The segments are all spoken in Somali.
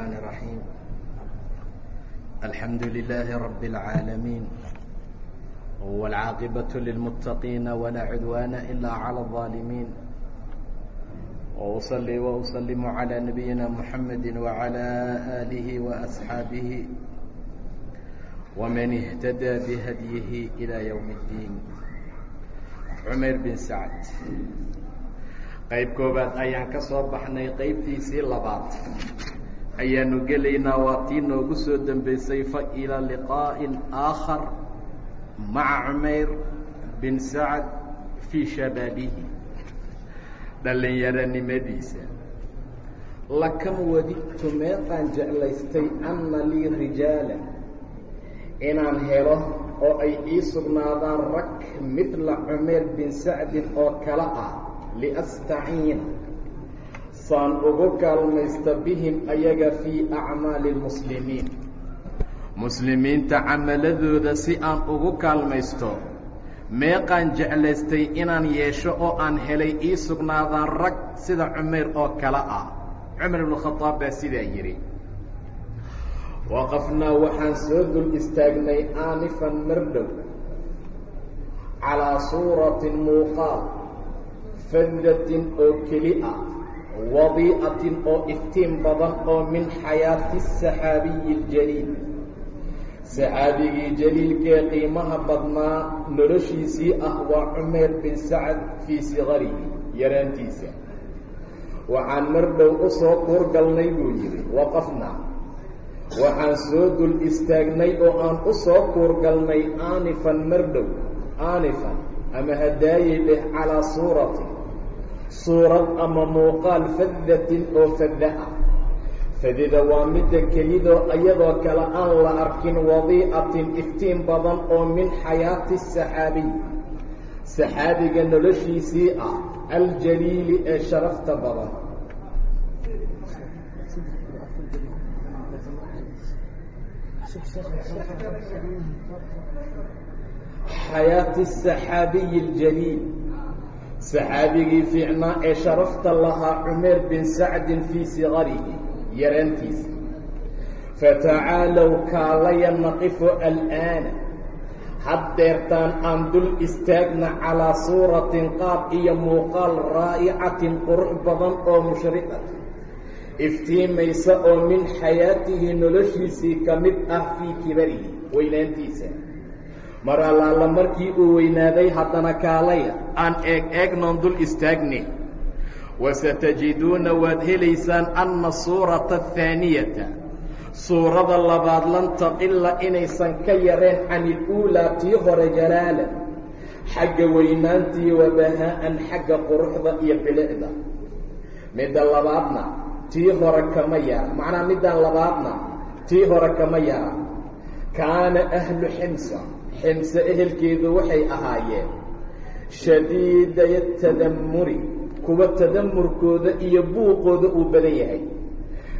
الرحمن الرحيم الحمد لله رب العالمين والعاقبة للمتقين ولا عدوان إلا على الظالمين وأصلي وأسلم على نبينا محمد وعلى آله وأصحابه ومن اهتدى بهديه إلى يوم الدين cumeyr bin sacad qayb koobaad ayaan ka soo baxnay qaybtiisii labaad ayaanu gelaynaa waa tii noogu soo dembaysay fa ilaa liqaa'in aakhar maca cumeyr bin sacad fii shabaabihi. Dhallinyaronimadiisa lakam wadidtu meeqaan jeclaystay anna lii rijaala inaan helo oo ay ii sugnaadaan rag midla cumayr bin sacdin oo kale ah liastaciina saan ugu kaalmaysta bihim ayaga fii acmaali lmuslimiin muslimiinta camaladooda si aan ugu kaalmaysto meeqaan jeclaystay inaan yeesho oo aan helay ii sugnaadaan rag sida cumayr oo kale ah. Cumar ibnu khadaab baa sidaa yidhi waqafnaa waxaan soo dul istaagnay aanifan mardhow calaa suuratin muuqaal fadatin oo keli ah wadii'atin oo iftiin badan oo min xayaati saxaabiyi اljaliil saxaabigii jaliilkee qiimaha badnaa noloshiisii ah waa cumayr bin sacad fii sigarihi yaraantiisa. Waxaan mardhow u soo kuurgalnay buu yidhi waqafnaa waxaan soo dul istaagnay oo aan u soo kuurgalnay aanifan mardhow aanifan ama hadaayay leh calaa suurati suurad ama muuqaal fadatin oo fadda ah. Fadida waa midda kelidoo iyadoo kale aan la arkin wadii'atin iftiin badan oo min xayaati saxaabiy saxaabiga noloshiisii ah aljaliili ee sharafta badan. Xayaati saxaabiyi اljaliil saxaabigii fiicnaa ee sharafta lahaa cumayr bin sacdin fii sigarihi yaraantiisa fatacaalow kaalaya naqifo al'aana haddeertaan aan dul istaagna calaa suuratin qaab iyo muuqaal raa'icatin qurux badan oo mushriqata iftiimaysa oo min xayaatihi noloshiisii ka mid ah fii kibarihi weynaantiisa mar allaala markii uu weynaaday haddana kaalaya aan eeg eegnoon dul istaagne wasatajiduuna waad helaysaan anna suurata athaaniyata suurada labaad lan taqila inaysan ka yareen can iluulaa tii hore jalaalan xagga weynaantii wabahaa'an xagga quruxda iyo bilicda. Midda labaadna tii hore kama yara macnaha middan labaadna tii hore kama yara kaana ahlu ximsa ximse ehelkeedu waxay ahaayeen shadiidaya tadammuri kuwa tadamurkooda iyo buuqooda uu badan yahay.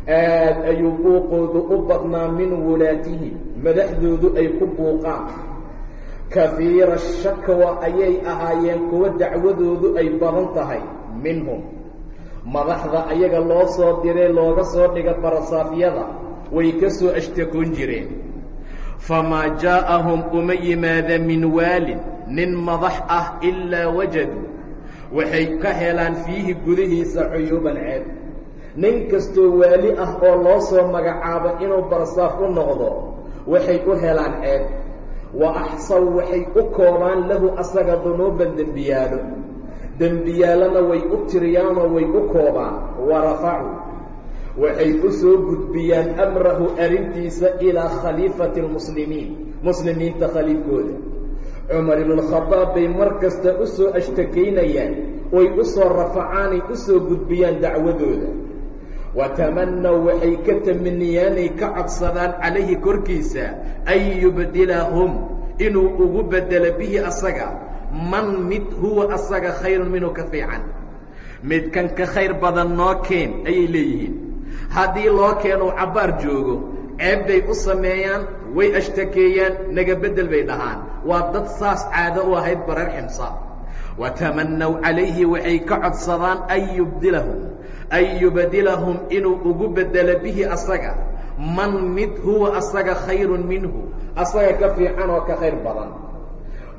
Aad ayuu buuqoodu u badnaa min wulaatihim madaxdoodu ay ku buuqaan. Kafiira shakwa ayay ahaayeen kuwa dacwadoodu ay badan tahay minhum. Madaxda ayaga loo soo diray looga soo dhiga barasaafyada way ka soo ashtakoon jireen famaa jaa'ahum uma yimaada min waalin nin madax ah ilaa wajaduu waxay ka helaan fiihi gudihiisa cuyuuban ceeb nin kastoo waali ah oo loo soo magacaabo inuu barsaaf u noqdo waxay u helaan ceeb wa axsaw waxay u koobaan lahu asaga dunuuban dembiyaalo dembiyaalana way u tiriyaanoo way u koobaan wa rafacuu waxay u soo gudbiyaan amrahu arrintiisa ilaa khaliifati almuslimiin muslimiinta khaliifkooda. Cumar ibnualkhadaab bay mar kasta u soo ashtakaynayaan oy u soo rafacaanay u soo gudbiyaan dacwadooda. Wa tamannaw waxay ka tamaniyaanay ka codsadaan calayhi korkiisa an yubdilahum inuu ugu bedelo bihi asaga. Man mid huwa asaga khayrun minhu ka fiican. Midkan ka khayr badan noo keen ayay leeyihiin haddii loo keenuu cabbaar joogo ceeb bay u sameeyaan way ashtakeeyaan naga beddel bay dhahaan. Waa dad saas caado u ahayd bareer ximsa. Wa tamannaw calayhi waxay ka codsadaan an yubdilahum an yubadilahum inuu ugu bedelo bihi asaga. Man mid huwa asaga khayrun minhu asaga ka fiican oo ka khayr badan.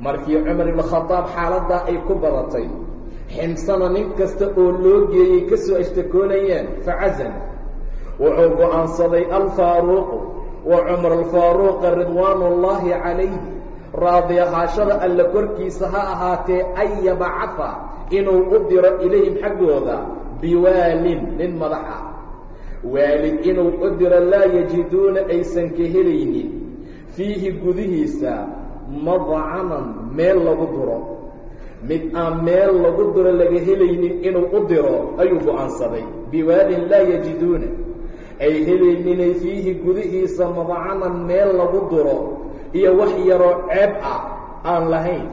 Markii cumar ibnu khadaab xaaladdaa ay ku badatay ximsana nin kasta oo loo geeyey ka soo ashtakoonayaan facazam wuxuu go'aansaday alfaaruuqu wa cumar alfaaruuqa ridwaanu ullaahi calayhi raadi ahaashada alla korkiisa ha ahaatee an yabcafa inuu u diro ilayhim xaggooda biwaalin nin madax ah waalid inuu u diro laa yajiduuna aysan ka helaynin. Fiihi gudihiisa madcaman meel lagu diro mid aan meel lagu diro laga helaynin inuu u diro ayuu go'aansaday. Biwaalin laa yajiduuna ay helayninay fiihi gudihiisa madcaman meel lagu diro iyo wax yaroo ceeb ah aan lahayn.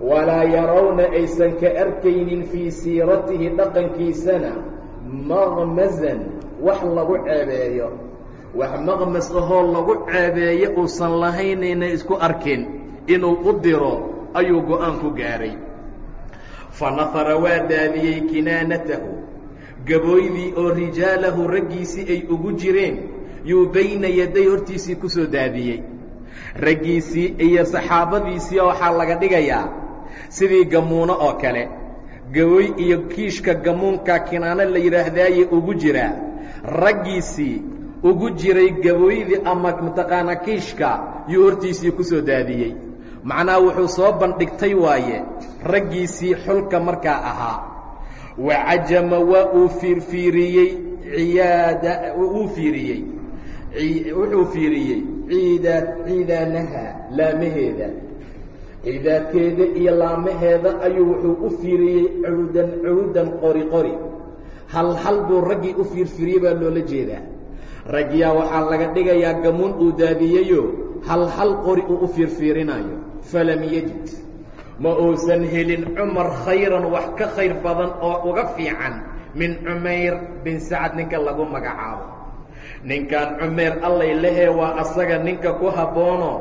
Walaa yarawna aysan ka arkaynin fii siiratihi dhaqankiisana maqmasan wax lagu ceebeeyo. Wax maqmas ahoo lagu ceebeeyo uusan lahaynayna isku arkin inuu u diro ayuu go'aan ku gaadhay fa nafara waa daadiyey kinaanatahu gabooydii oo rijaalahu raggiisii ay ugu jireen yuu bayna yaday hortiisii ku soo daadiyey. Raggiisii iyo saxaabadiisii waxaa laga dhigayaa sidii gamuuno oo kale. Gaboy iyo kiishka gamuunka kinaano la yidhaahdaaye ugu jiraa. Raggiisii ugu jiray gabooydii ama mataqaanaa kiishka yuu hortiisii ku soo daadiyey. Macnaha wuxuu soo bandhigtay waaye raggiisii xulka markaa ahaa wacajama waa uu fiirfiiriyey ciyaada uu fiiriyey wuxuu fiiriyey ciidaad ciidaanaha laamaheeda ciidaadkeeda iyo laamaheeda ayuu wuxuu u fiiriyey cuudan cuudan qori qori hal hal buu raggii u fiirfiiriyey baa loola jeedaa ragyaa waxaa laga dhigayaa gamuun uu daadiyeyo hal hal qori uu u fiirfiirinayo falam yajid ma uusan helin cumar khayran wax ka khayr badan oo uga fiican min cumayr bin sacad ninka lagu magacaabo. Ninkan cumayr allay lehee waa asaga ninka ku habboono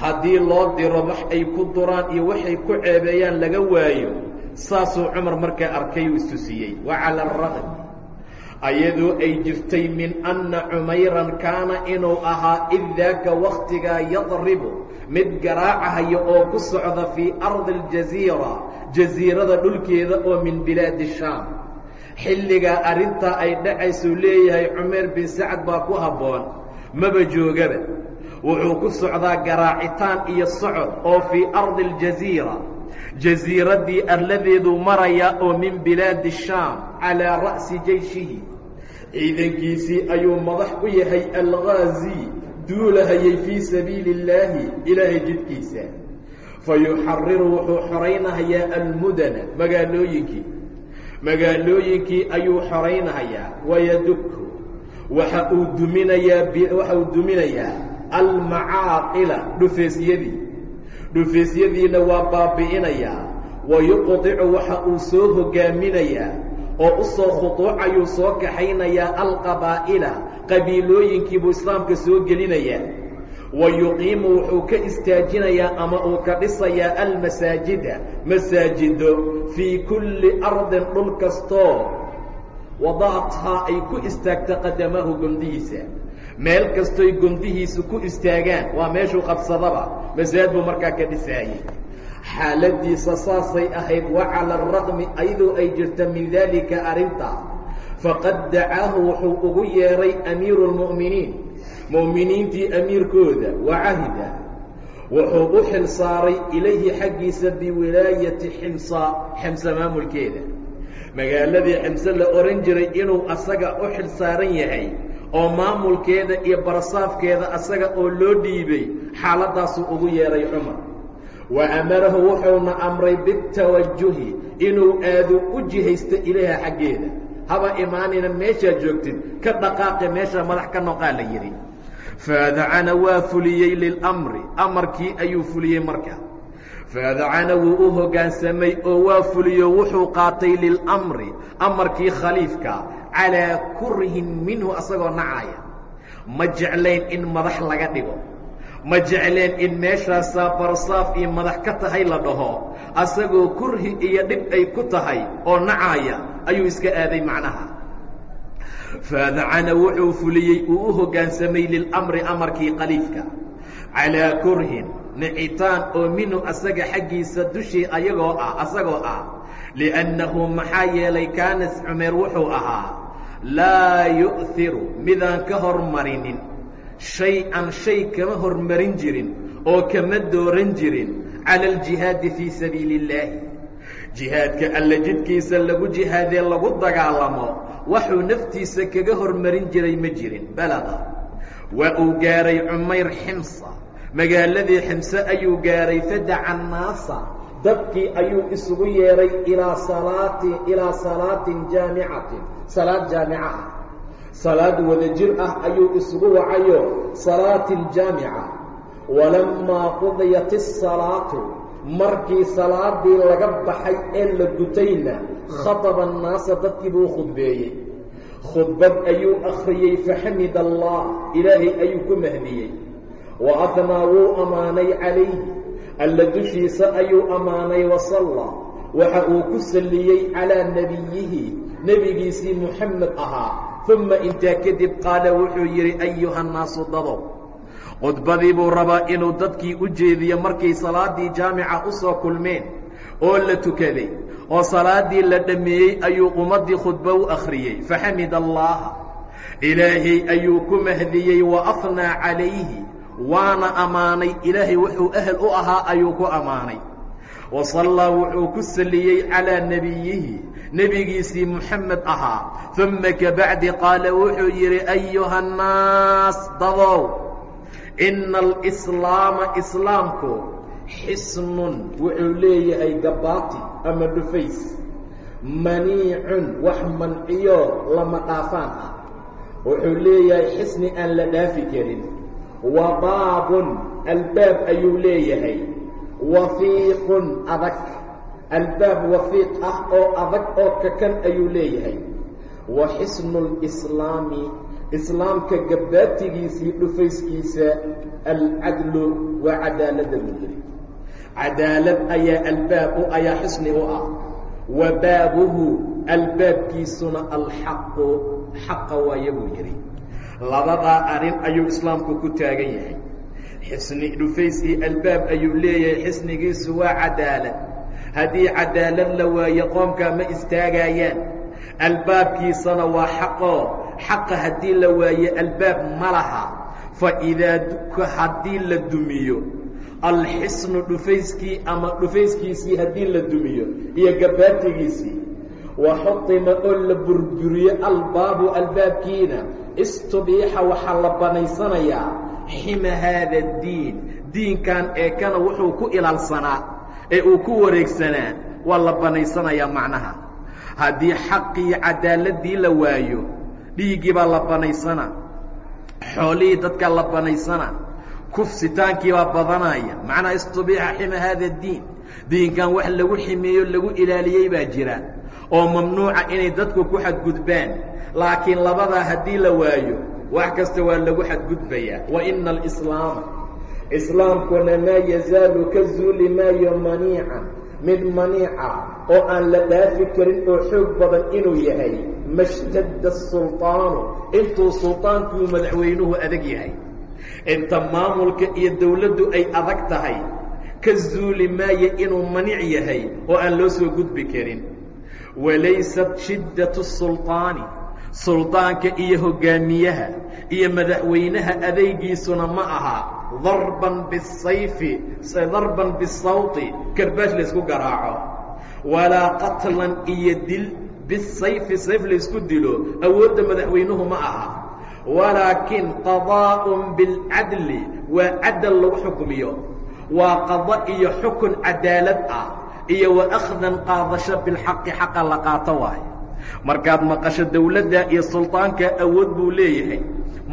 haddii loo diro wax ay ku duraan iyo waxay ku ceebeeyaan laga waayo saasuu cumar markaa arkay uu istusiyey wa cala araqm ayadoo ay jirtay min anna cumayran kaana inuu ahaa id daaka wakhtigaa yadribu mid garaacahaya oo ku socda fii ardi aljaziira jasiirada dhulkeeda oo min bilaadi shaam. Xilligaa arrintaa ay dhacaysuu leeyahay cumayr bin sacad baa ku habboon maba joogaba. Wuxuu ku socdaa garaacitaan iyo socod oo fii ardi aljaziira jasiiraddii arladeeduu marayaa oo min bilaadi shaam calaa ra'si jeyshihi ciidankiisii ayuu madax u yahay alghaazi duulahayay fii sabiili illaahi ilaahay jidkiisa. Fa yuxariru wuxuu xoraynahayaa almudana magaalooyinkii. Magaalooyinkii ayuu xoraynahayaa wayadukhu waxa uu duminayaa waxa uu duminayaa almacaaqila dhufeesyadii. Dhufeesyadiina waa baabi'inayaa. Wa yuqdicu waxa uu soo hogaaminayaa oo u soo khuduucayuu soo kaxaynayaa alqabaa'ila qabiilooyinkiibuu islaamka soo gelinayaa. Wa yuqiimu wuxuu ka istaajinayaa ama uu ka dhisayaa almasaajida masaajido fii kulli ardin dhul kastoo wada'athaa ay ku istaagta qadamahu gondihiisa. Meel kastoy gondihiisa ku istaagaan waa meeshuu qabsadaba masaajid buu markaa ka dhisaayey xaaladiisa saasay ahayd wa cala araqmi ayadoo ay jirta min daalika arrintaa faqad dacaahu wuxuu ugu yeedhay amiiru lmu'miniin mu'miniintii amiirkooda wacahida wuxuu u xil saaray ilayhi xaggiisa biwilaayati ximsa ximse maamulkeeda. Magaaladii ximse la ohan jiray inuu asaga u xil saaran yahay oo maamulkeeda iyo barsaafkeeda asaga oo loo dhiibay xaaladdaasuu ugu yeedhay cumar wa amarahu wuxuuna amray bitawajuhi inuu aadu u jihaysto ilaaha xaggeeda. Haba imaanina meeshaad joogtid ka dhaqaaqe meesha madax ka noqaa la yidhi. Faadacana waa fuliyey lilamri amarkii ayuu fuliyey marka. Faadacana wuu u hoggaansamay oo waa fuliyo wuxuu qaatay lilamri amarkii khaliifka calaa kurhin minhu asagoo nacaya. Ma jeclayn in madax laga dhigo ma jecleen in meeshaasaa barsaaf iyo madax ka tahay la dhaho? Asagoo kurhi iyo dhib ay ku tahay oo nacaya ayuu iska aaday macnaha. Faadacana wuxuu fuliyey uu u hoggaansamay lilamri amarkii khaliifka. Calaa kurhin nicitaan oo minhu asaga xaggiisa dushii ayagoo ah asagoo ah. Liannahu maxaa yeelay kaanas cumeer wuxuu ahaa laa yu'hiru midaan ka hormarinin shay-an shay kama hormarin jirin oo kama dooran jirin cala aljihaadi fii sabiili illaahi jihaadka alla jidkiisa lagu jihaadee lagu dagaalamo waxuu naftiisa kaga hormarin jiray ma jirin balaqa waa uu gaaray cumayr ximsa. Magaaladii ximse ayuu gaaray fadaca annaasa dadkii ayuu isugu yeedhay ilaa salaati ilaa salaatin jaamicatin salaad jaamica ah salaad wadajir ah ayuu isugu wacayo salaati aljaamica walammaa qudiyat asalaatu markii salaadii laga baxay ee la gutayna khataba annaasa dadkii buu khudbeeyey. Khudbad ayuu akhriyey faxamid allah ilaahay ayuu ku mahdiyey. Wa afnaa wuu ammaanay calayhi. Alla dushiisa ayuu ammaanay wasalla waxa uu ku salliyey calaa nebiyihi nebigiisii muxamed ahaa uma intaa kadib qaala wuxuu yidhi ayuhannaasu dadow khudbadii buu rabaa inuu dadkii u jeediyo markay salaaddii jaamica u soo kulmeen oo la tukaday oo salaaddii la dhammeeyey ayuu ummaddii khudbo u akhriyey. Faxamid allaha ilaahay ayuu ku mahdiyey wa afnaa calayhi waana ammaanay. Ilaahay wuxuu ahel u ahaa ayuu ku ammaanay wa sallaa wuxuu ku salliyey calaa nebiyihi nebigiisii muxamed ahaa. Uma kabacdi qaala wuxuu yidhi ayuha annaas dadow ina alislaama islaamku xisnun. Wuxuu leeyahay gabaati ama dhufays. Maniicun wax manciyo lama dhaafaan ah. Wuxuu leeyahay xisni aan la dhaafi karin. Wa baabun albaab ayuu leeyahay wafiiqun adag. Albaab wafiiq ah oo adag oo kakan ayuu leeyahay. Wa xisnu lislaami islaamka gabbaatigiisii dhufayskiisa alcadlu waa cadaaladda buu yidhi cadaalad ayaa albaab u ayaa xisni u ah. Wa baabuhu albaabkiisuna alxaqu xaqa waaya buu yidhi labadaa arrin ayuu islaamku ku taagan yahay xisni dhufays iyo albaab ayuu leeyahay xisnigiisu waa cadaalad. Haddii cadaalad la waayo qoomkaa ma istaagayaan. Albaabkiisana waa xaqoo xaqa haddii la waayo albaab ma laha. Fa idaa duka haddii la dumiyo alxisnu dhufayskii ama dhufayskiisii haddii la dumiyo iyo gabaatigiisii wa xutima oo la burburiyo albaabu albaabkiina istubiixa waxaa la banaysanayaa xima haada addiin diinkan ee kana wuxuu ku ilaalsanaa ee uu ku wareegsanaa waa la banaysanayaa macnaha. Haddii xaqii cadaaladii la waayo dhiiggii baa la banaysana xoolihii dadkaa la banaysana kufsitaankii baa badanaya macnaa istubiixa xima haada addiin diinkan wax lagu ximeeyo lagu ilaaliyey baa jira oo mamnuuca inay dadku ku xadgudbaan. Laakiin labadaa haddii la waayo wax kasta waa lagu xadgudbayaa wa ina alislaama islaamkuna maa yazaalu ka zuuli maayo maniican mid maniica oo aan la dhaafi karin oo xoog badan inuu yahay mashtadda sulطaanu intuu sulطaankuu madaxweynuhu adag yahay inta maamulka iyo dawladdu ay adag tahay ka zuuli maayo inuu maniic yahay oo aan loo soo gudbi karin walaysat shiddaةu الsulطaani suldaanka iyo hoggaamiyaha iyo madaxweynaha adaygiisuna ma aha darban bisayfi darban bisawti karbaash laysku garaaco. Walaa qatlan iyo dil bisayfi sayf laysku dilo awoodda madaxweynuhu ma aha. Walaakin qadaaءun biاlcadli waa cadal lagu xukmiyo waa qada iyo xukun cadaalad ah iyo wa akhdan qaadasho bilxaqi xaqa la qaato waayo markaad maqasho dawladda iyo suldaanka awood buu leeyahay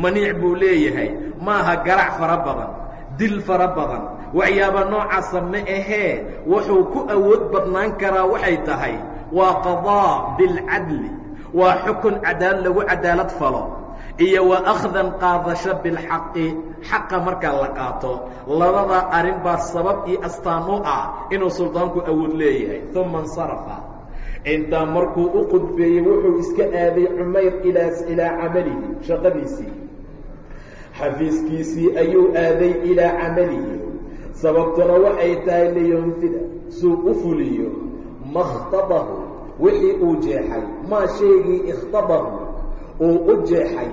maniic buu leeyahay maaha garac fara badan dil fara badan waxyaaba noocaasa ma ahee wuxuu ku awood badnaan karaa waxay tahay waa qadaa bilcadli waa xukun cadaalad lagu cadaalad falo iyo wa akhdan qaadasho bilxaqi xaqa markaa la qaato labadaa arrin baa sabab iyo astaan u ah inuu suldaanku awood leeyahay uma insarafa intaa markuu u qudbeeyey wuxuu iska aaday cumayr ilaa camalihi shaqadiisii. Xafiiskiisii ayuu aaday ilaa camalihi. Sababtuna waxay tahay liyunfida suu u fuliyo. Makhtadahu wixii uu jeexay maa shaygii ikhtadahu uu u jeexay.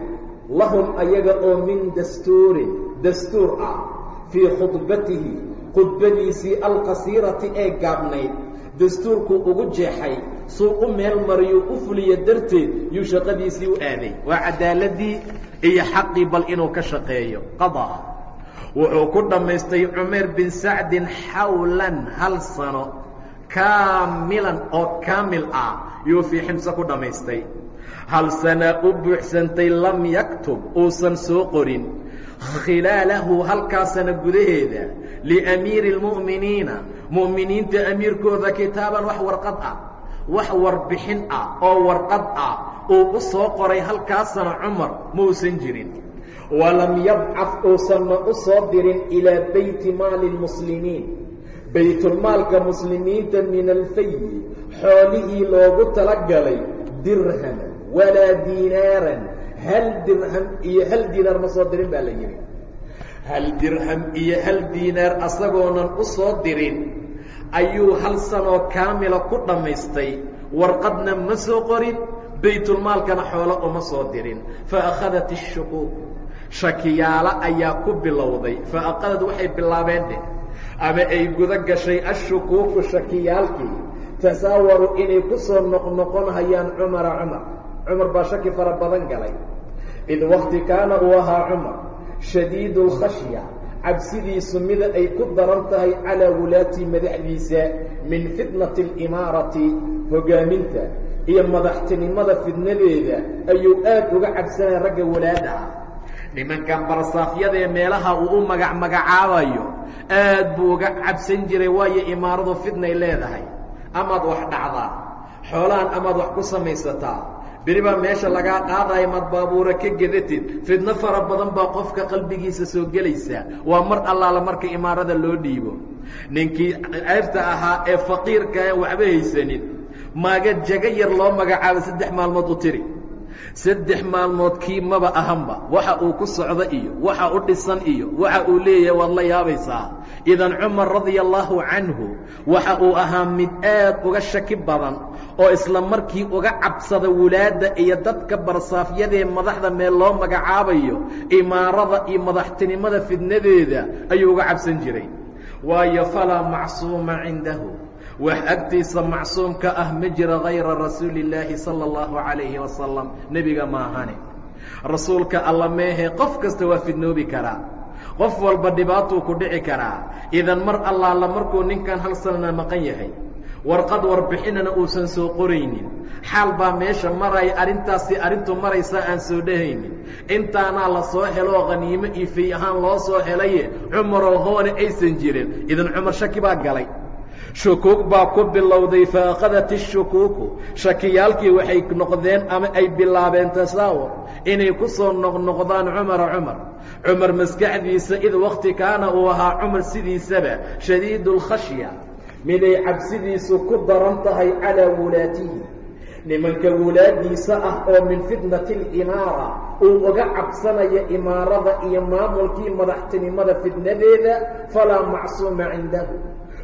Lahum ayaga oo min dastuurin dastuur ah fii khudbatihi khudbadiisii alqasiirati ee gaabnayd dastuurkuu ugu jeexay suu u meel mariyo u fuliya darteed yuu shaqadiisii u aaday waa cadaaladii iyo xaqii bal inuu ka shaqeeyo. Qadaa wuxuu ku dhammaystay cumayr bin sacdin xawlan hal sano kaamilan oo kaamil ah yuu fii ximse ku dhammaystay. Hal sanaa u buuxsantay lam yaktub uusan soo qorin. Khilaalahu halkaa sana gudaheeda liamiiri اlmu'miniina mu'miniinta amiirkooda kitaaban wax warqad ah wax warbixin ah oo warqad ah uu u soo qoray halkaasana cumar mausan jirin. Walam yabcaf uusanna u soo dirin ilaa beyti maali اlmuslimiin baytulmaalka muslimiinta min alfayi xoolihii loogu talagalay dirhama walaa diinaaran hal dirham iyo hal diinaar ma soo dirin baa la yidhi. Hal dirham iyo hal diinaar asagoonan u soo dirin ayuu hal sanoo kaamila ku dhammaystay. Warqadna ma soo qorin baytulmaalkana xoolo uma soo dirin. Fa akhadat ishukuuk shakiyaalo ayaa ku bilowday. Fa akhadat waxay bilaabeen dheh. Ama ay guda gashay ashukuuku shakiyaalkii? Tasaawaru inay ku soo noqnoqon hayaan cumara cumar. Cumar baa shaki fara badan galay. Id wakti kaana uu ahaa cumar shadiidu اlkhashya cabsidiisu mida ay ku daran tahay calaa wulaati madaxdiisa min fitnati اlimaarati hogaaminta iyo madaxtinimada fidnadeeda ayuu aad uga cabsanaya ragga walaada. Ah nimankan barsaafyadee meelaha uu u magac magacaabayo aad buu uga cabsan jiray waayo imaaradu fidnay leedahay. Amaad wax dhacdaa xoolahan amaad wax ku samaysataa beri baa meesha lagaa qaadaya maad baabuura ka gedatid fidno fara badan baa qofka qalbigiisa soo gelaysa. Waa mar allaala marka imaarada loo dhiibo. Ninkii ceyrta ahaa ee faqiirka aan waxba haysanin maaga jago yar loo magacaabo saddex maalmood u tiri. Saddex maalmood kii maba ahanba waxa uu ku socdo iyo waxa u dhisan iyo waxa uu leeyahay waad la yaabaysaa. Idan cumar radia allaahu canhu waxa uu ahaa mid aad uga shaki badan oo isla markii uga cabsada wulaadda iyo dadka barsaafyadee madaxda meel loo magacaabayo imaarada iyo madaxtinimada fidnadeeda ayuu uga cabsan jiray waayo falaa macsuuma cindahu wax agtiisa macsuumka ah ma jira hayra rasuuli اllaahi salى اllahu عalayhi wasalam nebiga maahane rasuulka alla meehe qof kasta waa fidnoobi karaa qof walba dhibaatuu ku dhici karaa idan mar allaala markuu ninkan hal sanana maqan yahay warqad warbixinana uusan soo qoraynin. Xaal baa meesha maraya arrintaasi arrintu maraysaa aan soo dhehaynin intaanaa la soo heloo khaniimo iyo fay ahaan loo soo helaye cumaroo hoone aysan jirin. Idan cumar shaki baa galay. Shukuug baa ku bilowday fa akhadat ishukuuku shakiyaalkii waxay noqdeen ama ay bilaabeen tasaawur inay ku soo noqnoqdaan cumara cumar. Cumar maskaxdiisa id wakti kaana uu ahaa cumar sidiisaba shadiidu اlkhashya miday cabsidiisu ku daran tahay calaa wulaatihi nimanka wulaadiisa ah oo min fitnati اlimaara uu uga cabsanaya imaarada iyo maamulkii madaxtinimada fitnadeeda falaa macsuuma cindahu.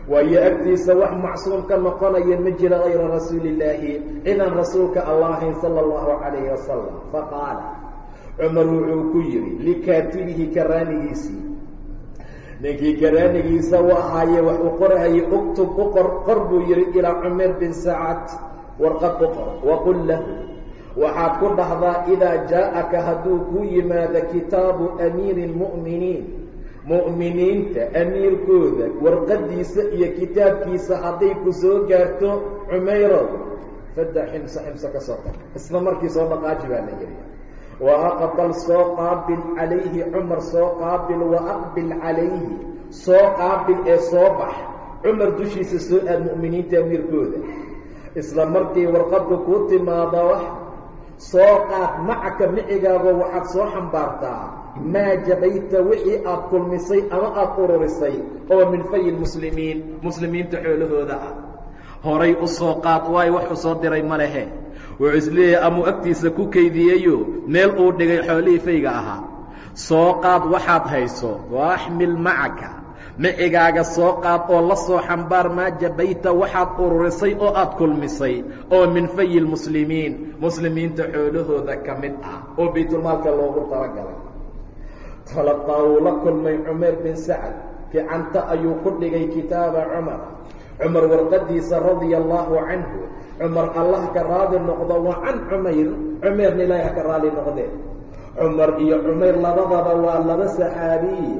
Waayo agtiisa wax macsuum ka noqonaya ma jira hayra rasuuli illaahi cidan rasuulka allahayn sala allahu calayhi wasalam faqaala cumar wuxuu ku yidhi likaatibihi karaanigiisii ninkii karaanigiisa u ahaaye wax uu qorhaye uktub u qor buu yidhi ilaa cumayr bin sacad warqad u qor. Waqul lahu waxaad ku dhahdaa idaa jaa'aka hadduu kuu yimaado kitaabu amiiri اlmu'miniin mu'miniinta amiirkooda warqadiisa iyo kitaabkiisa hadday ku soo gaarto cumayrow fadda ximso ximso ka soo qor isla markii soo dhaqaaji baa la yidhi wa aqbal soo qaabil calayhi cumar soo qaabil wa aqbil calayhi soo qaabil ee soo bax. Cumar dushiisa soo aad mu'miniinta amiirkooda isla markii warqaddu kuu timaado wax soo qaad macaka micigaago waxaad soo xambaartaa maa jabayta wixii aad kulmisay ama aad ururisay oo min fayi muslimiin muslimiinta xoolahooda ah. Horay u soo qaad waayo wax u soo diray ma lehe wuxuu is leeyahay amuu agtiisa ku kaydiyeyo meel uu dhigay xoolihii fayga ahaa. Soo qaad waxaad hayso waaxmil macaka. Micigaaga soo qaad oo la soo xambaar maa jabayta waxaad ururisay oo aad kulmisay oo min fayi lmuslimiin muslimiinta xoolahooda ka mid ah oo baytulmaalka loogu talagalay. Talaqaa wuu la kulmay cumayr bin sacad. Ficanta ayuu ku dhigay kitaaba cumar cumar warqadiisa radia allaahu canhu cumar allah ka raali noqdo wa can cumayr. Cumayrna ilaahi haka raali noqdee. Cumar iyo cumayr labadaba waa laba saxaabiye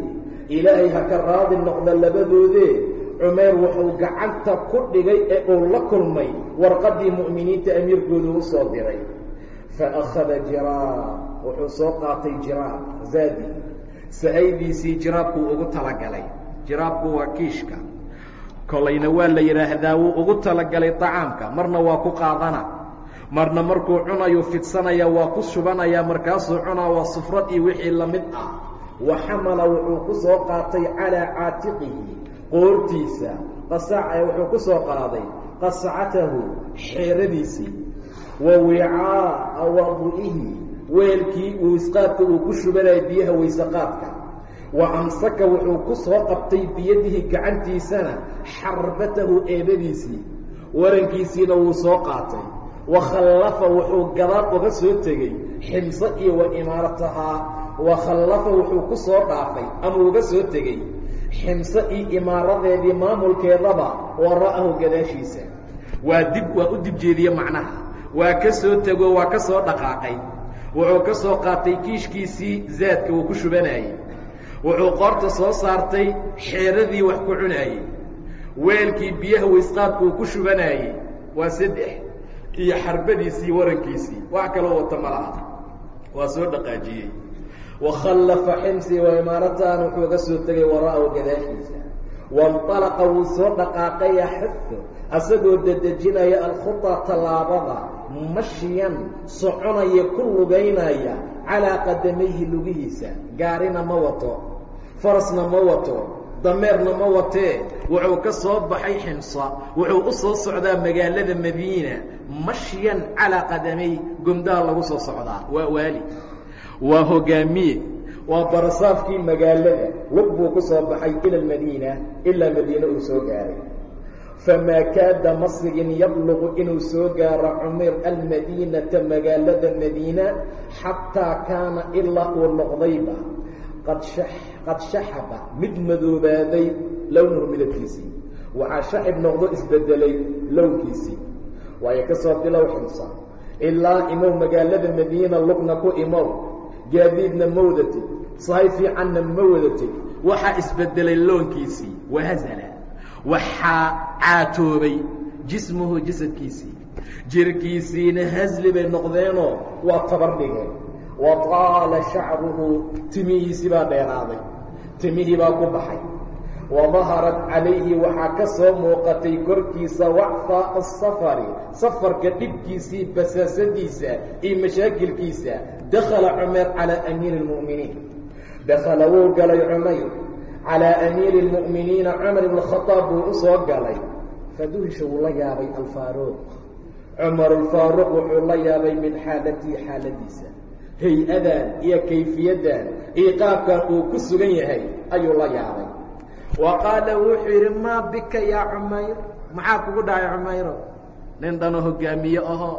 ilaahay ha ka raadi noqda labadoodee. Cumayr wuxuu gacanta ku dhigay ee uu la kulmay warqaddii mu'miniinta amiirkoodu u soo diray. Fa akhada jiraab. Wuxuu soo qaatay jiraab. Zaadi. Sa-aydiisii jiraabkuu ugu talagalay. Jiraabku waa kiishka kolayna waa la yidhaahdaa wuu ugu talagalay طacaamka marna waa ku qaadana. Marna markuu cunayu fidsanaya waa ku shubanaya markaasuu cunaa waa sufrad iyo wixii la mid ah. Wa xamala wuxuu ku soo qaatay calىa caatiqihi qoortiisa. Wuxuu ku soo qaaday qascatahu xeeradiisii. Wa wicaa'a wadu'ihi weelkii uu isqaadka uu ku shubanaya biyaha weyseqaadka wa amsaka wuxuu ku soo qabtay biyadihi gacantiisana xarbatahu eebadiisii. Warankiisiina wuu soo qaatay. Wa khallafa wuxuu gadaal uga soo tegey ximse iyo wa imaaratahaa wa khallafa wuxuu ku soo dhaafay ama uga soo tegey ximse iyo imaaradeedii maamulkeedaba wara'ahu gadaashiisa. Waa dib waa u dib jeediye macnaha. Waa ka soo tego waa ka soo dhaqaaqay. Wuxuu ka soo qaatay kiishkiisii zaadka uu ku shubanayey wuxuu qoorta soo saartay xeeradii wax ku cunaayey weelkii biyaha waysqaadku uu ku shubanaayey waa saddex iyo xarbadiisii warankiisii. Wax kaloo wata ma laha. Waa soo dhaqaajiyey. Wa khallafa ximsii waa imaarataan wuxuu ga soo tegay wara'ahu gadaashiisa wainطalaqa wuu soo dhaqaaqay yaxufu asagoo dedejinaya alkhuta tallaabada mashiyan soconaya ku lugaynaya calaa qadamayhi lugihiisa. Gaarina ma wato farasna ma wato dameerna ma watee wuxuu ka soo baxay ximsa wuxuu u soo socdaa magaalada madiina mashyan calىa qadamay gomdaha lagu soo socdaa waa waali waa hogaamiye waa barasaafkii magaalada lug buu ku soo baxay ila almadiina ilaa madiine uu soo gaaray. Famaa kaada masigin yabluqu inuu soo gaaro cumayr almadiinata magaalada madiina xataa kaana ilaa uu noqdayba qad shaxaba mid madoobaaday lownahu midabkiisii waxaa shaxib noqdo isbedelay lownkiisii waayo ka soo bilow ximsa ilaa imow magaalada madiina lugna ku imow. Gaadiidna ma wadatid sahay fiicanna ma wadatid waxaa isbedelay loonkiisii wahazala waxaa caatoobay jismuhu jasadkiisii jirkiisiina hasli bay noqdeenoo waa tabar dhigeen wa taala shacruhu timihiisii baa dheeraaday timihii baa ku baxay wa daharat calayhi waxaa ka soo muuqatay korkiisa wacfaaa asafari safarka dhibkiisii basaasadiisa iyo mashaakilkiisa dakhala cumayr calaa amiiri lmu'miniin dakhala wuu galay cumayr calaa amiiri lmu'miniina cumar ibn buu u soo galay faduhisha wuu la yaabay alfaaruuq cumar wuxuu la yaabay min xaalatii xaaladiisa hay'adan iyo kayfiyadan iyo qaabkan uu ku sugan yahay ayuu la yaabay wa qaala wuxuu yidhi maa bika yaa cumayr? Maxaa kugu dhacay cumayro nin dhanoo hogaamiye ahoo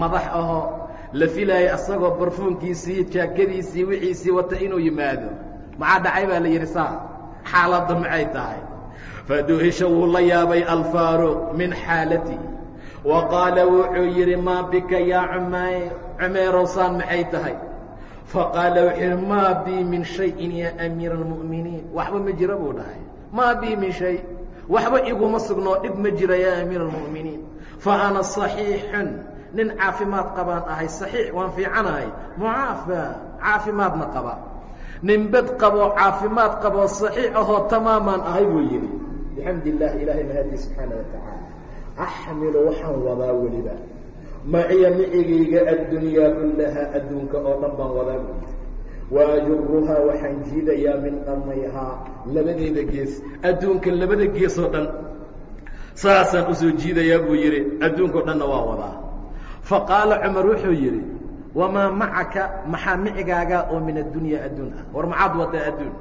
madax ahoo la filaaya asagoo barfuunkiisii jaakadiisii wixiisii wata inuu yimaado. Maxaa dhacay baa la yidhi saa xaaladda maxay tahay. Faduhisha wuu la yaabay alfaaruq min xaalatihi wa qaala wuxuu yidhi maa bika yaa cumayr cumayrow saan maxay tahay faqaala wuxuu yidhi maa bii min shayin yaa amiira almu'miniin waxba ma jira buu dhahay maa bii min shay waxba iguma sugnoo dhib ma jira yaa amiira almu'miniin fa ana صaxiixun nin caafimaad qabaan ahay saxiix waan fiicanahay mucaafa caafimaadna qaba nin bed qaboo caafimaad qaboo saxiix ahoo tamaamaan ahay buu yidhi bixamdi illah ilaahay mahadii subxaana wa tacaala axmilu waxaan wadaa weliba maciya micigayga addunyaa kullahaa adduunka oo dhan baan wadaa buu yidhi wa ajuruhaa waxaan jiidayaa min dhamayhaa labadeeda gees adduunka labada gees oo dhan saasaan u soo jiidayaa buu yidhi adduunkao dhanna waa wadaa fa qaala cumar wuxuu yidhi wamaa macaka maxaa micigaagaa oo min addunya adduun ah war maxaad wadaa adduun